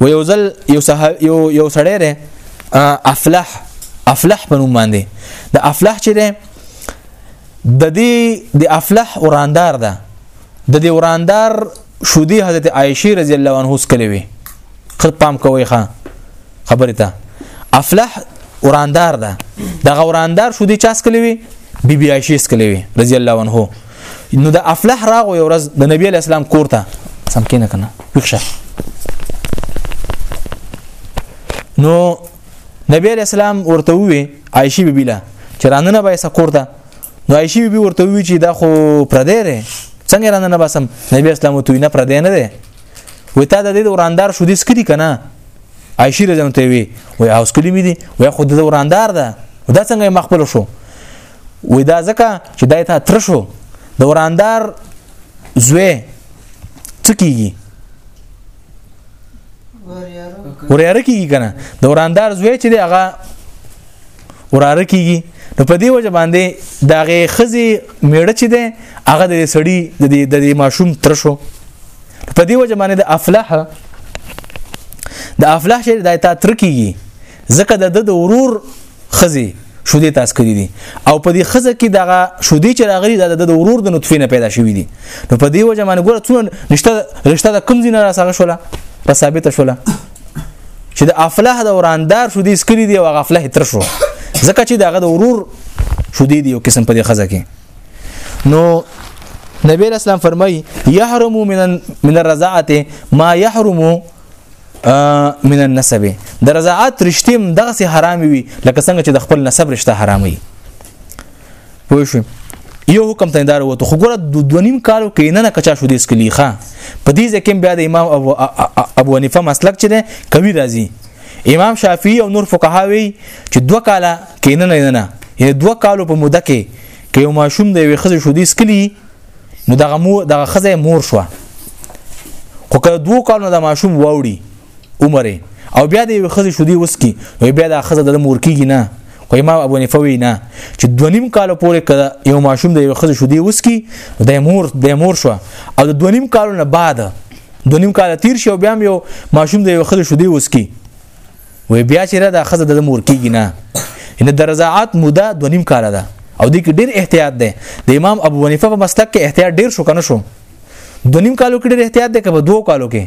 و یو ځل یو یو یو سړی دی افلح افلح په نوم باندې د افلح چې دی د دې د افلح وراندار ده د دې وراندار شودي حضرت عائشه رضی الله عنها سکلې وي خپل پام کوي ښا خبره ته افلح وراندار ده د غوراندار شودي چا سکلې وي بی بی عائشه سکلې وي رضی الله عنها نو د افلح راغو یو ورځ د نبی اسلام کور ته سم کینه کنه وښه نو نبی علیہ السلام ورته وی عائشی بیبی لا چې راننه بای سکور ته نو عائشی بیبی ورته وی چې دا خو پردې ده څنګه راننه باسم نبی اسلام ورته نه پردې نه ده وې تا د دې وراندار شو دې سکري کنه عائشی رضی الله عنها وی وې اوس کلمې دي وې خو د وراندار ده دا څنګه مخبل شو وې دا ځکه چې دا ته تر شو د وراندار زوی څه کیږي وراره کیږي کنه د وراندار زوی چې دی هغه وراره کیږي نو په دې وجه باندې داغه خزي میړه چې دی هغه د سړی د دې د ماشوم تر شو په دې وجه باندې د افلاح د افلاح چې د ایت تر کیږي ځکه د د ورور خزي شودې تاس کړې دي او په دې خزه کې دغه شودې چې راغلي دا د ورور د نطفه نه پیدا شوې دي نو په دې وجه باندې ګوره څونه رشتہ رشتہ د کم زینه را سره شوله را ثابت شوله چې د افلاح د وراندار شودې سکري دي او غفله تر شو ځکه چې دغه د ورور شودې دي یو قسم په دې خزه کې نو نبی اسلام فرمای يحرم من من الرضاعه ما يحرم من النسب د رضاعت رشتیم دغه سي حرام وي لکه څنګه چې د خپل نسب رشته حرام وي پوه شو یو حکم ته دار وته خو ګره د دونیم کالو کې نه نه کچا شو دیس کلی ښا په دې ځکه بیا د امام ابو ابو حنیفه مسلک چره کوي راځي امام شافعي او نور فقها وي چې دوه کاله کې نه نه نه یعنی دوه کالو په موده کې کې یو ماشوم د یوې خزې شو دیس کلی نو دغه مو دغه خزه مور شو خو که دوه کالو د ماشوم واوړي عمر او بیا د یو خزه شودي وس کی وي بیا د خزه د مور کیږي نه خو امام ابو حنیفه وی نه چې دونیم کال پورې کړه یو ماشوم د یو خزه شودي وس کی د مور د مور شو او د دونیم کال نه بعد دونیم کال تیر شو بیا یو ماشوم د یو خزه شودي وس کی وې بیا چې را دا خزه د مور کیږي نه ان د رضاعت موده د نیم کال ده او د کې ډیر احتیاط ده د امام ابو حنیفه په مسلک کې احتیاط ډیر شو کنه شو د نیم کالو کې ډیر احتیاط ده که په دوه کالو کې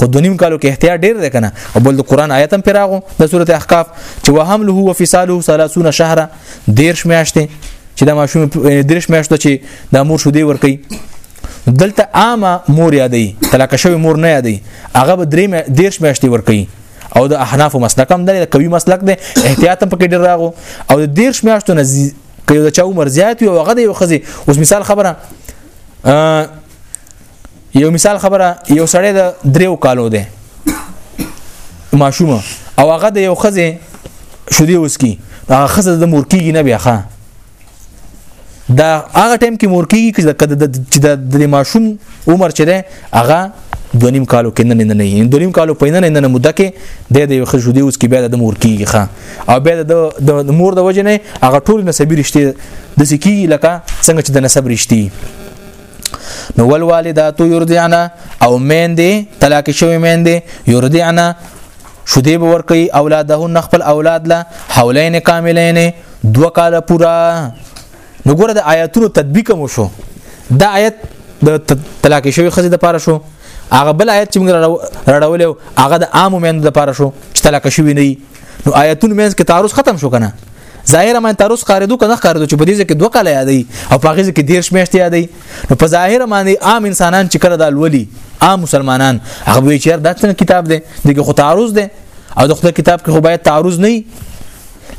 خو د نیم کالو کې احتیاط ډیر ده کنه او بل د قران آیت هم پیراغو د سوره احقاف چې وحمله هو فصاله 30 شهره دیر شمیاشته چې د ماشوم دیر شمیاشته چې د مور شو دی ور کوي دلته عامه مور یادې طلاق شوی مور نه یادې هغه به درې دیرش میاشتې ور کوي او د احناف مسلک هم دی قوي مسلک دی احتیاط هم پکې ډیر راغو او د دیر شمیاشتو نه کله د چا عمر زیات وي او هغه د یو خزي اوس مثال خبره یو مثال خبره یو سړی د دریو کالو دی ماشومه او هغه د یو خزي شودي اوس کی هغه خزه د مور کیږي نه بیا ښه دا هغه ټیم کې مور کیږي چې د د ماشوم عمر چې ده هغه د نیم کالو کې نه نه نه د نیم کالو په نه نه مده کې د د یو خشو دی اوس کې بیا د مور کیږي ښا او بیا د د مور د وجه نه هغه ټول نسبی رشته د سکی لکه څنګه چې د نسب رشتي نو ول والدات یرضعنا او مین دی طلاق شوی مین دی یرضعنا شودې به ور کوي اولادهن خپل اولاد له حولین کاملین دوه کاله پورا نو ګوره د آیاتونو تطبیق مو شو دا آیت د طلاق شوی خزې د پاره شو هغه بل آیت چې موږ راړولې هغه د عام مېند د پاره شو چې طلاق شوی نه نو آیتونو مېنس کې تعارض ختم شو کنه ظاهر معنی تعارض قاردو کنه قاردو چې په دې کې دوه کاله یادې او په هغه کې ډیر شمیشت یادې نو په ظاهر معنی عام انسانان چې کړه د ولي عام مسلمانان هغه وی چې دا څنګه کتاب دی دغه خو تعارض دی او د خدای کتاب کې خو باید تعارض نه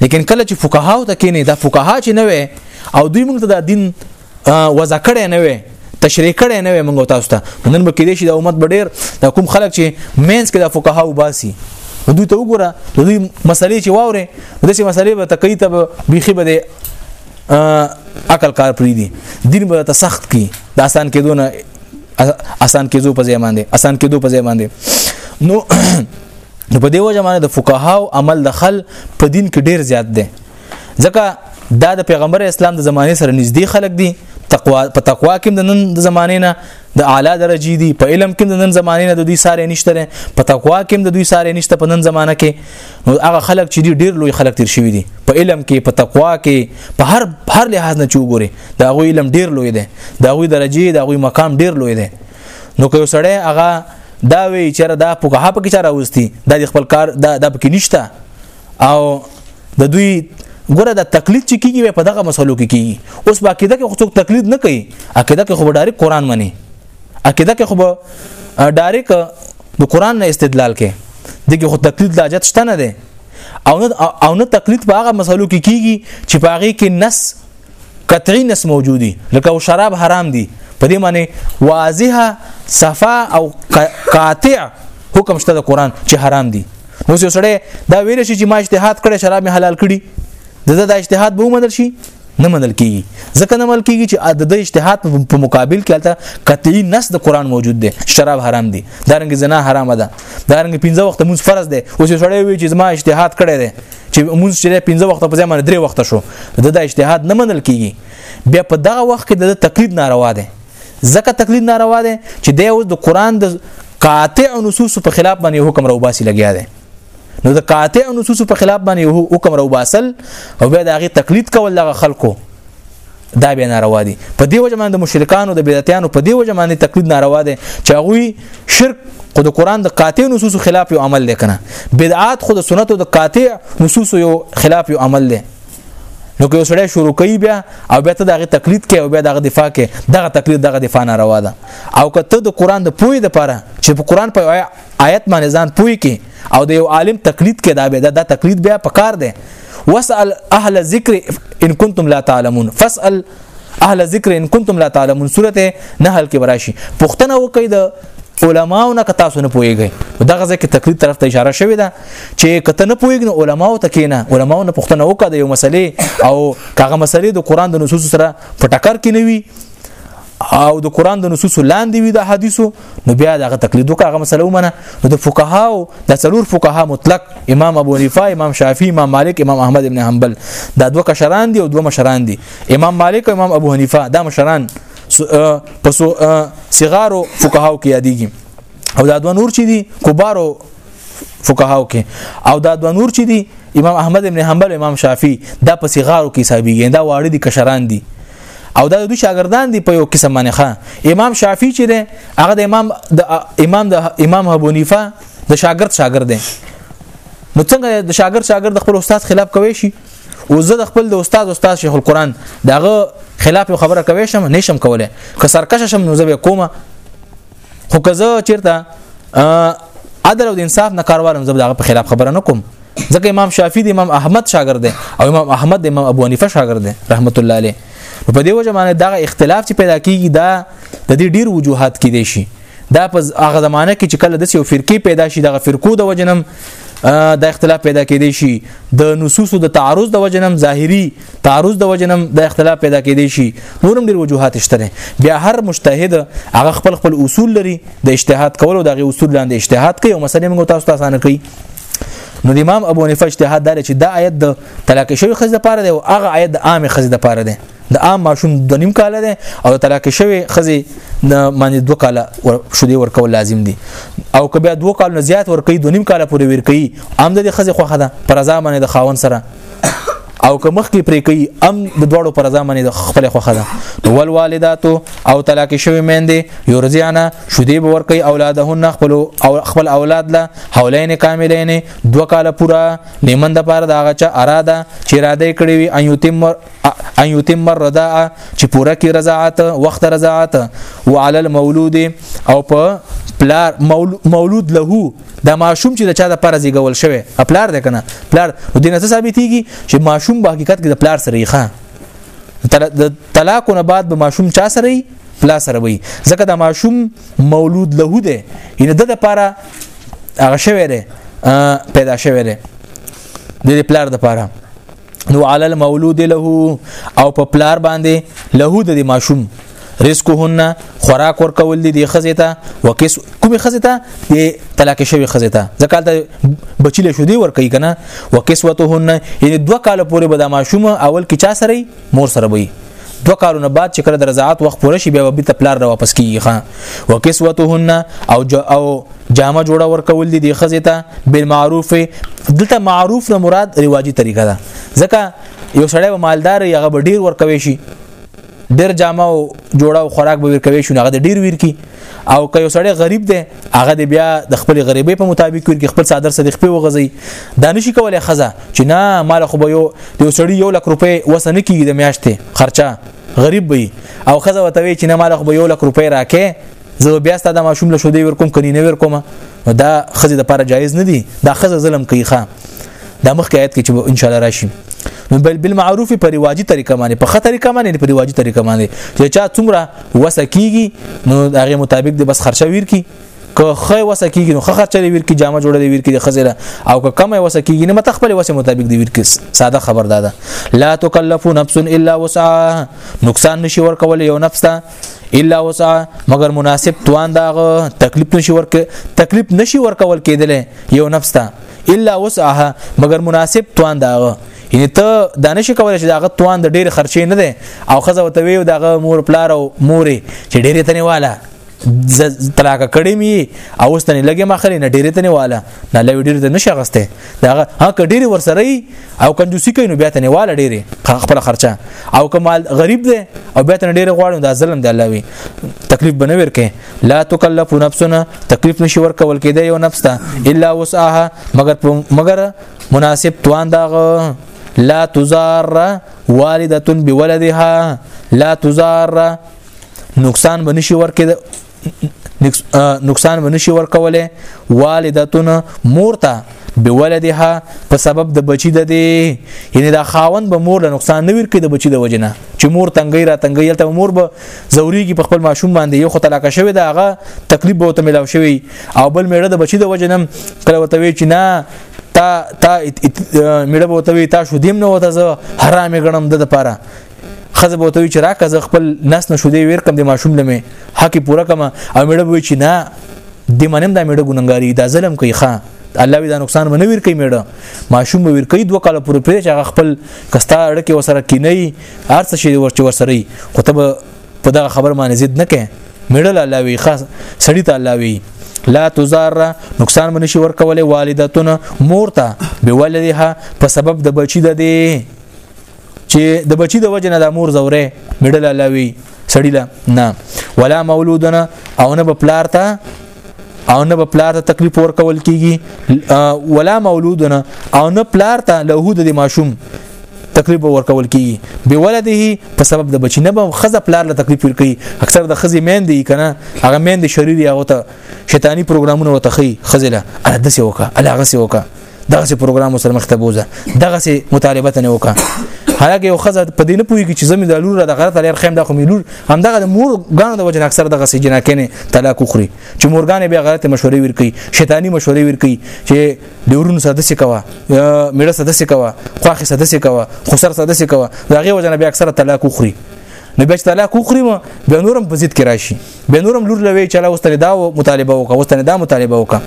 لیکن کله چې فقهاو ته کینې دا فقها چې نه وي او دوی موږ ته دا دین وضع کړی نه وي تشریح کړی نه وي موږ تاسو ته نن به کېدې شي د امت بډیر د کوم خلک چې مینس کې د فقهاو باسي دوی ته وګوره دوی مسلې چې واوري دغه مسلې به تکي ته بيخي به عقل کار پری دي دین به ته سخت کی د آسان کېدونه اسان کېدو په ځای باندې اسان کېدو په ځای باندې نو نو په دیو جمانه د فقها او عمل د خل په دین کې ډیر زیات دی ځکه دا د پیغمبر اسلام د زمانه سره نږدې خلک دي تقوا په تقوا کې د نن د زمانه نه د اعلی درجه دي په علم کې د نن زمانه نه د دوی ساره نشته په تقوا کې د دوی ساره نشته په نن زمانه کې نو هغه خلک چې ډیر لوی خلک تیر شوی دي په علم کې په تقوا کې په هر هر لحاظ نه چوغوري د هغه علم ډیر لوی دی د هغه درجه د هغه مقام ډیر لوی دی نو که سړی هغه دا وی چې دا په هغه پکې چاره وستي دا د خپل کار دا د پکې نشته او د دوی ګوره د تقلید چې کیږي په دغه مسلو کې کیږي اوس باقی دا کې څوک تقلید نه کوي عقیده کې خو ډایرک قران مني عقیده کې خو ډایرک د قران نه استدلال کوي دغه خو تقلید لاجت شته نه ده او نه او نه تقلید په هغه مسلو کې کیږي چې په هغه کې نس قطعی نس موجودی لکه او شراب حرام دي په دې معنی واضحه صفا او قاطع حکم شته د قران چې حرام دي نو څه سره دا ویل شي چې ما اجتهاد کړی شراب می حلال کړی دغه د اجتهاد به ومنل شي نه منل کیږي ځکه نه منل کیږي چې د اجتهاد په مقابل کې البته قطعي نص د قران موجود دی شراب حرام دي دارنګ زنا حرام ده دارنګ پنځه وخت مونږ فرض دی اوس یو سړی وی چې زما اجتهاد کړی دی چې مونږ چې پنځه وخت په ځای باندې درې وخت شو د دا اجتهاد نه منل کیږي بیا په دغه وخت کې د تقلید ناروا دی ځکه تقلید ناروا دی چې دی اوس د قران د قاطع نصوص په خلاف باندې حکم راو باسي لګیا دی نو د قاطع نصوص په خلاف باندې حکم راو باسل او بیا د هغه تقلید کول دغه خلکو دا به ناروا دي په دی وجه باندې د مشرکانو د بدعتانو په دی وجه باندې تقلید ناروا دي چې هغه شرک خو د قران د قاطع نصوص خلاف یو عمل دی کنه بدعات خو د سنتو د قاطع نصوص یو خلاف یو عمل دی نو که سړی شروع کوي بیا او بیا ته دغه تقلید کوي او بیا دغه دفاع کوي دغه تقلید دغه دفاع نه روا ده او که ته د قران د پوی د پاره چې په قران په آیت باندې ځان پوی کې او د یو عالم تقلید کې دا به دا تقلید بیا پکار دی واسال اهل ذکر ان کنتم لا تعلمون فاسال اهل ذکر ان کنتم لا تعلمون سورته نحل کې براشي پښتنه وکي د علماو نه تاسو نه پويږئ دغه ځکه تقریر طرف ته اشاره شوې ده چې کته نه پويګ نو علماو ته کینه علماو نه پښتنه وکړه یو مسلې او کاغه مسلې د قران د نصوص سره په ټکر کې نه وي او د قران د نصوص لاندې وي د حدیثو نو بیا دغه تقلید وکړه هغه مسله ومنه نو د فقهاو د څلور فقها مطلق امام ابو حنیفه امام شافعی امام مالک امام احمد ابن حنبل دا دوه کشران دي او دوه مشران دي امام مالک او امام ابو حنیفه دا مشران په صغارو فقهاو کې یادېږي او دا دوه نور چې دي کبارو فقهاو کې او دا دوه نور چې دي امام احمد ابن حنبل امام شافعي دا په صغارو کې حسابيږي دا واړه دي کشران دي او دا د دوی شاګردان دي په یو قسم باندې ښه امام شافعي چې دی هغه د امام د امام د امام ابو حنیفه د شاګرد شاګرد دی نو څنګه د شاګرد شاګرد خپل استاد خلاف کوي شي او زه د خپل د استاد استاد شیخ القرآن دغه خلاف خبره کوي شم نشم کوله که سرکشه شم نو زه به کومه خو که زه چیرته عدل او انصاف نه کاروالم زه دغه په خلاف خبره نه کوم ځکه امام شافعي د امام احمد شاګرد دی او امام احمد د امام ابو حنیفه شاګرد دی رحمت الله علیه په دې وجه باندې دغه اختلاف چې پیدا کیږي دا د دې ډیر وجوهات کې دي شي دا په هغه زمانه کې چې کله د یو فرقې پیدا شي دغه فرقو د وجنم د اختلاف پیدا کېدی شي د نصوصو د تعارض د وجنم ظاهري تعارض د وجنم د اختلاف پیدا کېدی شي نورم ډیر وجوهات شته بیا هر مجتهد هغه خپل خپل اصول لري د اجتهاد کولو د اصول لاندې اجتهاد کوي او مسلې موږ تاسو ته اسانه کوي نو د امام ابو حنیفه اجتهاد دار چې دا آیت د طلاق شوی خزه لپاره دی او هغه آیت د عام خزه لپاره دی د عام ماشوم د نیم کال دی او د طلاق شوی خزه د معنی دوه کال شو دی ورکول لازم دی او که بیا دوه کال نه زیات ورکې د نیم کال پورې ورکې عام د خزه خوخه ده پر ځامنه د خاون سره او که مخ کې پرې کوي ام د دواړو پر ځامن د خپل خوخه ده نو ول والداتو او طلاق شوی مېندې یورزیانا شودي باور کوي اولادهن خپل او خپل اولاد له حولین کاملین دوه کال پورا لمن د پاره دا غچا اراده چې اراده کړی وي ان یتم ان یتم الرضاعه چې پورا کې رضاعت وخت رضاعت وعلى المولود او په پلار مولود له دا ماشوم چې د چا د پر زیګول شوی خپلار ده کنه پلار نو دینه څه ثابتېږي چې ماشوم په حقیقت کې د پلار سره یې ښه د طلاق نه بعد به ماشوم چا سره یې پلا سره وي ځکه دا ماشوم مولود له ده ان د لپاره هغه شوی دی پیدا شوی دی د پلار د لپاره نو علی المولود له او په پلار باندې له د ماشوم رزقهن خوراک ورکول دي د خزې ته وکس کومې خزې ته د طلاق شوی خزې ته ځکه ته بچی له شودي ورکې کنه وکسوتهن یعنی دوه کال پورې به د ماشوم اول کې چا سره مور سره وي دو کالونه بعد چې کړه د رضاعت وخت پوره شي بیا به ته پلار را واپس کیږي ښا وکسوتهن او جو او جامه جوړه ورکول دي د خزه ته بالمعروف دلته معروف نه مراد رواجی طریقه ده ځکه یو سړی به مالدار یغه به ډیر ورکوي شي ډیر جامه او جوړه او خوراک به ورکوي شي هغه د ډیر ویر کی او که یو سړی غریب دی هغه د بیا د خپل غریبۍ په مطابق ورکی خپل صادر صدیق په وغزي دا نشي کولای خزه چې نه مال خو به یو یو سړی یو لک روپۍ وسنه کیږي د میاشتې خرچه غریب وي او خزه وتوي چې نه مال خو به یو لک روپۍ راکې زه بیا ستاسو د ماشوم له شودې ور کوم کني نه ور کوم دا خزه د لپاره جایز نه دي دا خزه ظلم کوي ښا دا مخکې آیت کې چې ان شاء الله راشي نو بل بالمعروف په رواجی طریقه باندې په خطر طریقه باندې په رواجی طریقه باندې چې چا څومره وسه کیږي نو هغه مطابق د بس خرچه ویر کی که خې وسه کیږي نو خخر چلی ویر کی جامه جوړه دی ویر کی د خزره او که کمه وسه کیږي نو متخپل وسه مطابق دی ویر کی ساده خبر داده لا تکلف نفس الا وسعها نقصان نشي ور کول یو نفس ته الا وسع مگر مناسب توان داغه تکلیف نشي ورک تکلیف نشي ورکول کېدل یو نفس ته الا وسعها مگر مناسب توان داغه یعنی ته دا نشي کولای چې داغه توان د ډېر خرچې نه ده او خزه وته وی داغه مور پلار او مورې چې ډېر تنه والا طلاق کړی می او ستنې لګې مخلې نه ډېرې تنې والا نه لوي ډېر ته نشه غسته دا هغه که ډیر ورسره ای او کنجوسی کوي نو بیا ته نه والا ډیر خپل خرچه او کمال غریب دی او بیا ته ډیر غواړي دا ظلم دی الله وی تکلیف بنه ورکه لا تکلف نفسنا تکلیف نشي ورکول کېده یو نفس ته الا وسعها مگر مگر مناسب توان داغه لا تزار والدتن بولدها لا تزار نقصان بنشي ورکه نقصان ونشي ورکوله والدتون مورته بولدها په سبب د بچی د دی یعنی دا خاون به مور له نقصان نه ورکړي د بچی د وجنه چې مور تنګي را تنګي یلته مور به زوريږي په خپل ماشوم باندې یو خو طلاق شوی دا هغه تکلیف به ته ملاو شوی او بل میړه د بچی د وجنه کله وته وی چې نه تا تا میړه به ته تا شو دیم نه وته زه حرامې غنم د لپاره خزه به ته چې راکه ز خپل نس نه شو دی ور کم د ماشوم لمه حق پوره کما او میړه وی چې نه د منم دا میړه ګننګاری دا ظلم کوي ښا الله وی دا نقصان باندې ور کوي میړه ماشوم به ور کوي دوه کال پورې پرې چې خپل کستا اړکه وسره کینی ارڅ شي ورچ ورسره خو ته په دا خبر باندې زید نه کې میړه الله وی خاص سړی ته الله وی لا تزار نقصان باندې شي ور کولې والدتون مور ته به ولدها په سبب د بچی د دی چې د بچی د وجه نه د مور زوره مډل الله وی سړی لا نه ولا مولودنا او نه بپلار ته او نه بپلار ته تکلیف ور کول کیږي ولا مولودنا او نه پلار ته له د ماشوم تکلیف ور کول کیږي به ولده په سبب د بچی نه به خزه پلار له تکلیف ور کوي اکثر د خزه مین دی کنه هغه مین دی شریر هغه ته شیطانی پروګرامونه وتخی خزله اله دسه وکا اله غسه وکا دغه سي پروګرام سره مخ ته بوزه دغه سي مطالبه نه وکا حالکه یو خزه په دې نه پوي چې زمي د لور د غره تلیر خیم د خو ملور همدغه د مور غان د وجه اکثر دغه سي جناکینه طلاق خوري چې مورګان به غلط مشورې ور کوي شیطانی مشورې ور کوي چې د ورونو ساده سي کوا میړه ساده سي کوا خواخي ساده سي کوا خسر ساده سي کوا دغه وجه نه به اکثر طلاق خوري نو بیا چې طلاق وخوري بیا نورم په ضد کې راشي بیا نورم لور لوي چې لا وستنه دا مطالبه وکړه وستنه دا مطالبه وکړه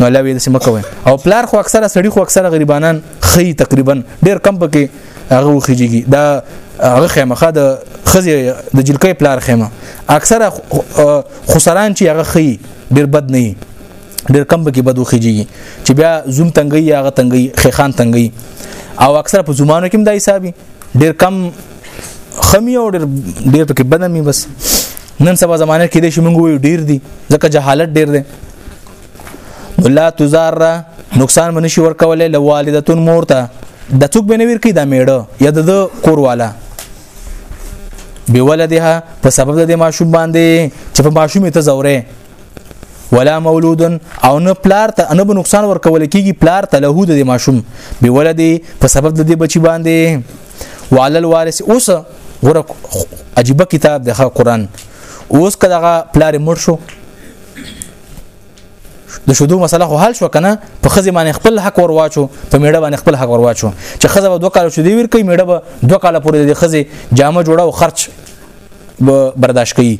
نو الله وی دې مکوي او پلار خو اکثره سړي خو اکثره غریبانان خي تقریبا ډیر کم پکې هغه وخیږي دا هغه خیمه خا د خزي د جلکې پلار خیمه اکثره خسران چې هغه خي ډیر بد نه ډیر کم پکې بد وخیږي چې بیا زوم تنګي هغه تنګي خيخان تنګي او اکثره په زمانو کې هم دا حسابي ډیر کم خمی او ډیر ډیر پکې بدمي بس نن سبا زمانه کې دې شي موږ وي ډیر دي ځکه جهالت ډیر دی نو لا تزار نقصان باندې شي ورکولې لوالدتون مور ته د څوک بنویر کې دا میړه یا د کور والا به ولدها په سبب د ماشوم باندې چې په ماشوم ته زوره ولا مولود او نه پلار ته نه به نقصان ورکول کیږي پلار ته له د ماشوم به ولدي په سبب د دې بچی باندې وعلى الوارث اوس غره عجيبه کتاب د قرآن اوس کداغه پلار مړ شو د شودو مسله خو حل شو کنه په خزه باندې خپل حق ورواچو په میړه باندې خپل حق ورواچو چې خزه به دوه کال شودي ور کوي میړه به دوه کال پورې د خزه جامه جوړه او خرچ برداشت کوي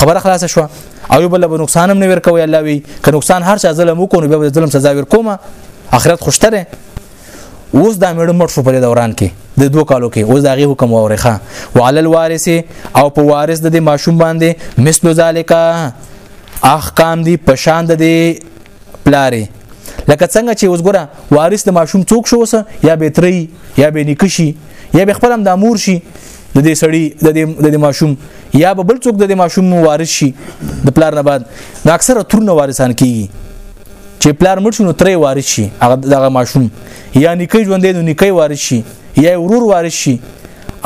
خبره خلاصه شو او بل به نقصان هم نه ور کوي الله وی که نقصان هر څه ظلم وکړو به ظلم سزا ور کومه اخرت خوشتره اوس دا میړه مړ شو په دې دوران کې د دوه کالو کې اوس دا غي حکم وورخه وعلى الوارث او په وارث د دې ماشوم باندې مثل ذالک احکام دي پشان د دې پلارې لکه څنګه چې اوس ګره وارث د ماشوم څوک شو وسه یا به تری یا به نکشي یا به خپل هم د امور شي د دې سړی د دې د دې ماشوم یا به بل څوک د دې ماشوم وارث شي د پلار نه بعد نو اکثره ترونه وارثان کیږي چې پلار مړ شي نو ترې وارث شي هغه دغه ماشوم یا نیکي ژوند دی نو نیکي وارث شي یا ورور وارث شي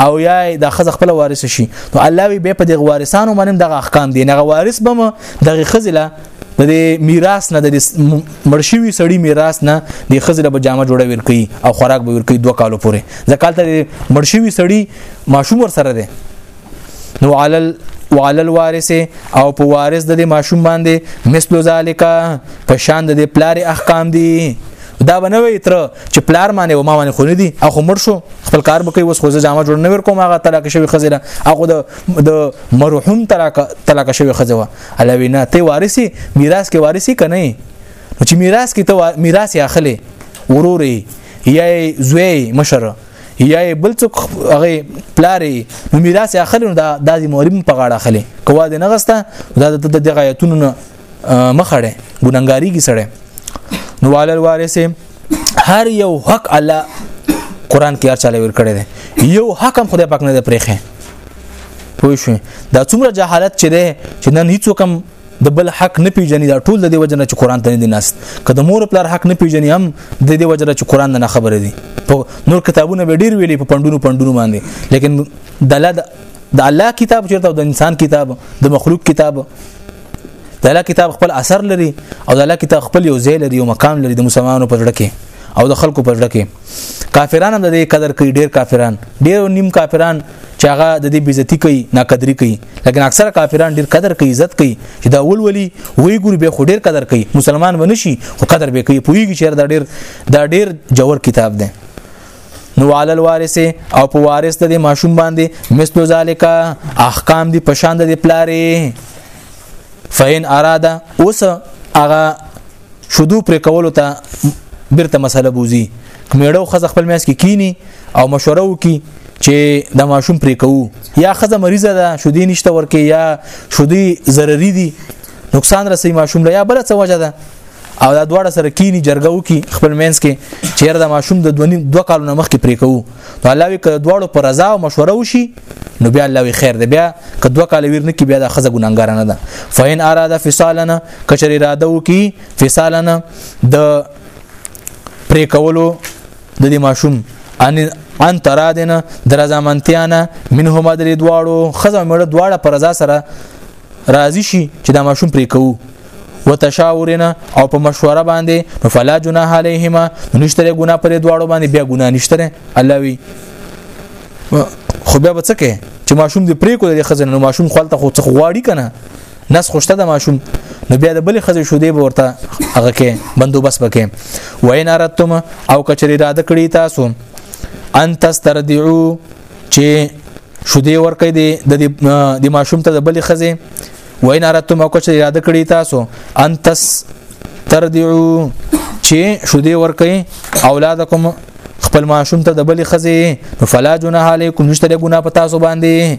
او یا د خزه خپل وارث شي نو الله وی به په دغه وارثانو باندې دغه احکام دي نه وارث بم دغه خزله د میراث نه د مرشوي سړی میراث نه د خزله به جامه جوړه ورکي او خوراک به ورکي دوه کالو پورې ځکه ته مرشوي سړی ماشوم ور سره دی نو علل وعلى الوارث او په وارث د ماشوم باندې مثل ذالک په شان د پلار احکام دي دا بنوي تر چې پلار باندې و ما باندې خو نه دي اخو مر شو خپل کار به کوي وس خو ځامه جوړ نه ور کوم هغه طلاق شوی خزره اخو د د مرحوم طلاق طلاق شوی خزوه علاوه نه ته وارثي میراث کې وارثي کنه چې میراث کې ته میراث اخلي وروري یا زوی مشره یا بل څوک هغه پلاري نو میراث اخلي نو دا د موریم په غاړه اخلي کوا دې نغسته دا د دغه ایتونو مخړه ګننګاری کی سړی نو علی الوارث هر یو حق الله قران کې هر چاله ور کړی دی یو حق هم خدای پاک نه دی پرېخه پوه شو دا څومره جهالت چې ده چې نن هیڅوک هم د بل حق نه پیژني دا ټول د دې وجنه چې قران ته نه دي ناست که د مور پلار حق نه پیژني هم د دې وجنه چې قران نه خبره دي په نور کتابونه به ډیر ویلي په پندونو پندونو باندې لیکن دله د الله کتاب چیرته د انسان کتاب د مخلوق کتاب د الله کتاب خپل اثر لري او د الله کتاب خپل یو ځای لري او مقام لري د مسلمانانو په ځړه کې او د خلکو په ځړه کې کافران هم د دې قدر کوي ډیر کافران ډیر نیم کافران چې هغه د دې بیزتی کوي ناقدری کوي لیکن اکثره کافران ډیر قدر کوي عزت کوي چې دا اول ولي وی ګور به خو ډیر قدر کوي مسلمان ونه شي خو قدر به کوي پویږي چې دا ډیر دا ډیر جوور کتاب دی نو علی الوارث او په وارث د ماشوم باندې مثلو ذالک احکام دی پشان د پلارې فین اراده اوس هغه شودو پر کولو ته بیرته مسله بوزي میړو خزه خپل میاس کې کینی او مشوره وکي چې د ماشوم پرې کوو یا خزه مریضه ده شودي نشته ورکه یا شودي ضروري دي نقصان رسي ماشوم له یا بل څه وجه ده او دا دواړه سره کینی جرګه وکي خپل مینس کې چیر د ماشوم د دونی دوه کالونو مخکې پرې کوو نو الله وی کړه دواړو پر رضا او مشوره وشي نو بیا الله وی خیر دی بیا که دوه کال ویر نه کی بیا د خزه ګناګار نه ده فین اراده فصالنا کچری اراده وکي فسالنه د پرې کولو د دې ماشوم ان ان ترادنه درزه منتیانه منهما درې دواړو خزه مړه دواړه پر رضا سره راضی شي چې دا ماشوم پرې کوو وتشاورنا او په مشوره باندې فلا جناح علیهما نشتره ګنا پر دواړو باندې بیا ګنا نشتره الله وی خو بیا بچکه چې ماشوم دې پرې کو دې خزنه نو ماشوم خپل ته خو څه غواړي کنه نس خوشته د ماشوم نو بیا د بلې خزې شودې به ورته هغه کې بندوبست وکې وین ارتم او کچری را د کړی تاسو ان تستردعو چې شودې ورکې دی د ماشوم ته د بلې خزې وین ارتم او کچری را د کړی تاسو ان تس تردعو چې شودې ورکې اولادکم خپل ماشوم ته د بلې خزې فلا جناح علیکم نشته ګناه په تاسو باندې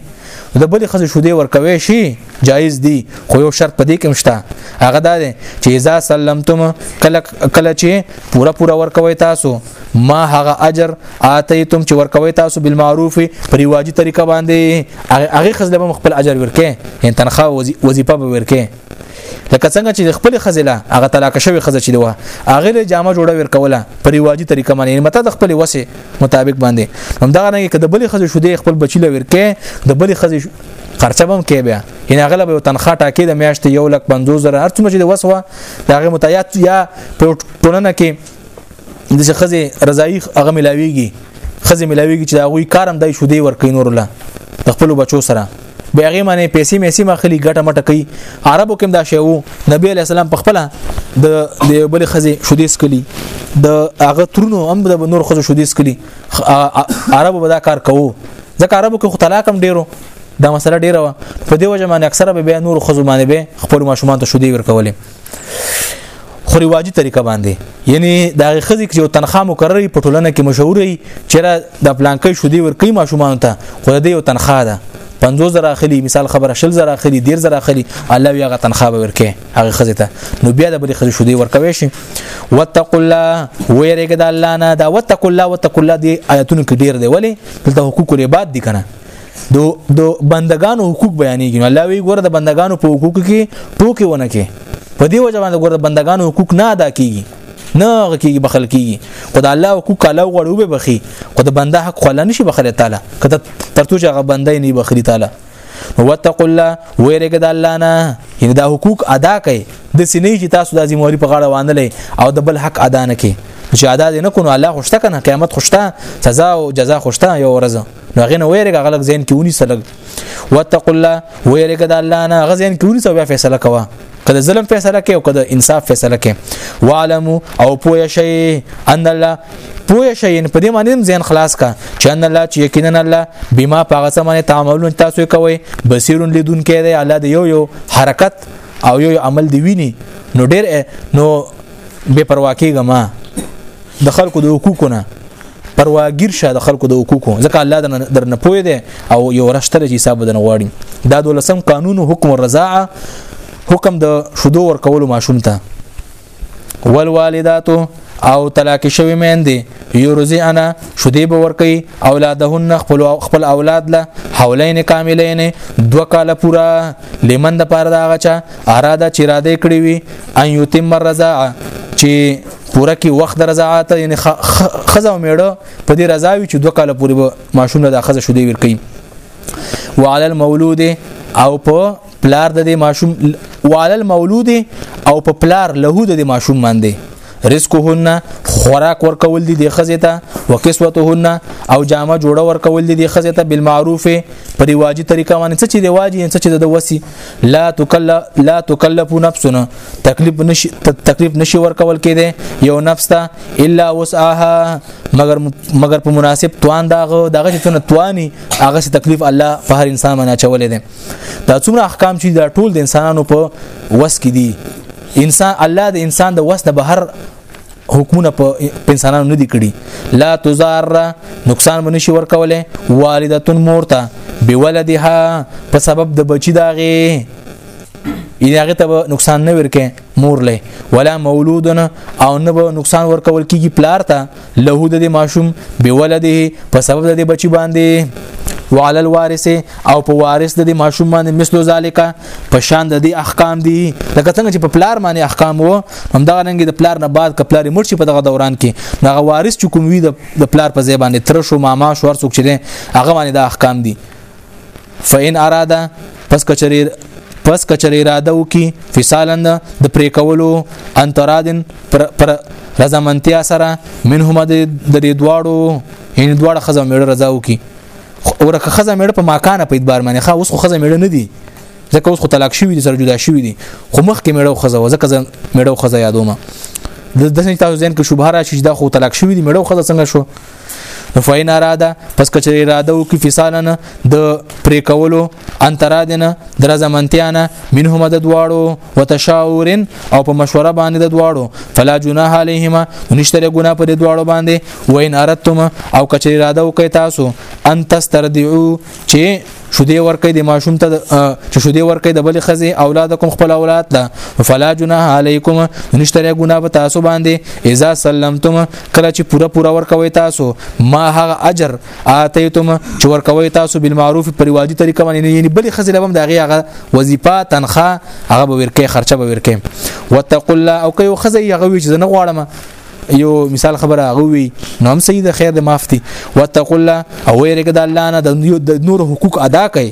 د بلې خزې شودې ورکوي شي جایز دي خو یو شرط پدې کې مشته هغه دا دی چې اذا سلمتم کله کله چې پورا پورا ورکوي تاسو ما هغه اجر اتیتم چې ورکوي تاسو بالمعروف پر واجی طریقه باندې هغه خزله به خپل اجر ورکې ان تنخواه وظیفه به ورکې لکه څنګه چې خپل خزله هغه طلاق شوی خزه چې دوه هغه له جامه جوړه ورکوله پر واجی طریقه باندې مته د خپل وسه مطابق باندې همدغه نه کې د بل خزه شو دی خپل بچی له ورکې د بل خزه خرچه بم کې بیا ان اغلب یو تنخواه ټاکي د میاشتې یو لک 50 زره هر څومره چې د وسوه دا غي متعیات یا په ټولنه کې د څه خزي رضایي هغه ملاويږي خزي ملاويږي چې دا غوي کارم دای شو دی ور کوي نور الله د خپل بچو سره بیا غي معنی پیسې مېسې مخلي ګټه مټه کوي عربو کوم دا شی وو نبی علی السلام په خپل د بل خزي شودیس کلی د هغه ترونو هم د نور خزو شودیس کلی عربو به دا کار کوو ځکه عربو کې خو طلاق هم ډیرو دا مسله ډیره وه په دې وجه باندې اکثره به بیا نور خزو باندې به خپل ماشومان ته شودي ورکولې خو رواجی طریقه باندې یعنی دا خزي چې تنخواه مقرري په ټولنه کې مشهوري چې د پلانکې شودي ورکې ماشومان ته خو دې یو تنخواه ده 50000 اخلي مثال خبره 10000 اخلي 10000 اخلي الله یې هغه تنخواه ورکې هغه خزه ته نو بیا د بری خزه شو دی ورکوي شي وتق الله ويرګه د الله نه دا وتق الله وتق الله دی آیاتونو کې ډیر دی ولی دلته حقوق العباد دي کنه دو دو بندگانو حقوق بیانېږي نو الله وی ګوره د بندگانو په حقوق کې ټوکی ونه کې په دې وجه باندې ګوره د بندگانو حقوق نه ادا کیږي نه کیږي بخل کیږي خدای الله حقوق کاله غړو به بخي خدای بنده حق خلا نشي بخل تعالی کته ترڅو چې هغه بنده نه بخري تعالی وتقوا الله ويرګ د الله نه یعنی دا حقوق ادا کړئ د سینې چې تاسو د ذمہواری په غاړه وانه لې او د بل حق ادا نه کړئ چې ادا دې نه کونو الله خوشته کنه قیامت خوشته سزا او جزاء خوشته یو ورځ نو غنه ویرګ غلط زین کیونی سره وتقوا الله ویرګ د الله نه غزین کیونی سره فیصله کوه که د ظلم فیصله کوي او که د انصاف فیصله کوي وعلمو او پوه شئ ان الله پوه شئ په دې معنی ځین خلاص کا چې ان الله چې یقینا الله بما پاغه سمانه تعاملون تاسو کوي بصیرون لیدون کې دی الله د یو یو حرکت او یو عمل دی ویني نو ډیر نو بے پروا کېږه ما د خلکو د حقوقو نه پرواګیر شه د خلکو د حقوقو ځکه الله در نه پوي دی او یو رشتل چې حساب بدن غواړي دا دولسم قانون حکم الرضاعه حکم د شودو ورکولو ماشوم ته والوالداتو او طلاق شوی مېندې یورزی انا شودې به ورکي اولادهن خپل خپل اولاد له حولین کاملین دو کال پورا لمن د پاره دا غچا اراده چې اراده کړې وي ان یتم الرضاعه چې پوره کې وخت رضاعت یعنی خزه او میړه په دې رضا وي چې دوه کال پورې به ماشوم له خزه شو دی ور کوي وعلى المولود او په پلار د ماشوم وعلى المولود او په پلار له د ماشوم باندې رزقهن خوراک ورکول دي د خزه ته وکسوتهن او جامه جوړه ورکول دي د خزه ته بالمعروف په رواجی طریقه باندې څه چې رواجی څه چې د وسی لا تکلف لا تکلف نفسنا تکلیف نشي تکلیف نشي ورکول کېده یو نفس ته الا وسعها مگر مگر په مناسب توان داغه دغه چې څونه تواني هغه څه تکلیف الله په هر انسان باندې چولې ده دا څومره احکام چې دا ټول د انسانانو په وس کې دي انسان الله د انسان د وس نه بهر حکمونه په انسانانو نه دي کړی لا تزار نقصان باندې شي ورکوله والدتون مورته بولدها په سبب د بچی داغه یعنی هغه ته نقصان نه ورکه مور له ولا مولودن او نه به نقصان ورکول کیږي پلار ته له د ماشوم بولده په سبب د بچی باندې وعلى الوارث او په وارث د ماشوم باندې مثلو ذالک په شان د دې احکام دي لکه څنګه چې په پلار باندې احکام وو همدغه رنګ د پلار نه بعد کپلار مړ شي په دغه دوران کې دغه وارث چې کوم وي د پلار په ځای باندې تر شو ماما شو ورڅوک چې دي هغه باندې د احکام دي فإن اراده پس کچری پس کچری اراده وکي فسالند د پرې کولو انترادن پر, پر رضامندتیا سره منهما د دې دواړو ان دواړه خزم مړ رضا وکي اورکه خزه میړه په ماکانه په اعتبار باندې خا اوس خو خزه میړه نه دی ځکه اوس خو طلاق شوی دي سره جدا شوی دي خو مخ کې میړه خزه و ځکه میړه خزه یادوم د دسنې تاسو ځین کې شوبه را شي دا خو طلاق شوی دي میړه خزه څنګه شو نو فین اراده پس کچری اراده او کی فسالنه د پرې کولو انترادنه درزمنتیانه منهم د دواړو وتشاور او په مشوره باندې د دواړو فلا جناح علیهما نشتره ګنا په دواړو باندې وین ارتم او کچې اراده وکي تاسو ان تستردعو چې شودې ورکې د ماشوم ته چې شودې ورکې د بلې خزي اولادکم خپل اولاد ته فلا جناح علیکم نشتره ګنا په تاسو باندې اذا سلمتم کله چې پوره پوره ورکوي تاسو ما هغه اجر اتیتم چې ورکوي تاسو بالمعروف پر واجب طریقه باندې یعنی بلې خزل هم دغه هغه وظیفه تنخواه هغه به ورکه خرچه به ورکه وتقول الله او که یو خزه یغه وی چې نه غواړم یو مثال خبره هغه وی نو هم سید خیر د مافتی وتقول الله او ویرګه د الله نه د نور حقوق ادا کړي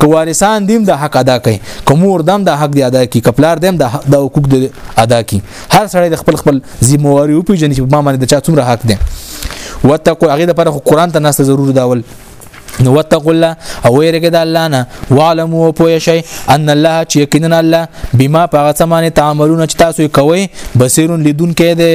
که وارثان دیم د حق ادا کوي که مور دم د حق دی ادا کوي که پلار دیم د د حقوق دی ادا کوي هر سړی د خپل خپل ذمہواری او پیژنې چې ما باندې د چا څومره حق دی وتقو هغه لپاره قرآن ته نسته ضرور داول نو وتقوا الله او ويرګه د الله نه وعلموا پوه شي ان الله چې یقینا الله بما پاغه سمانه تعاملونه چې تاسو کوي بصیرون لیدون کې دی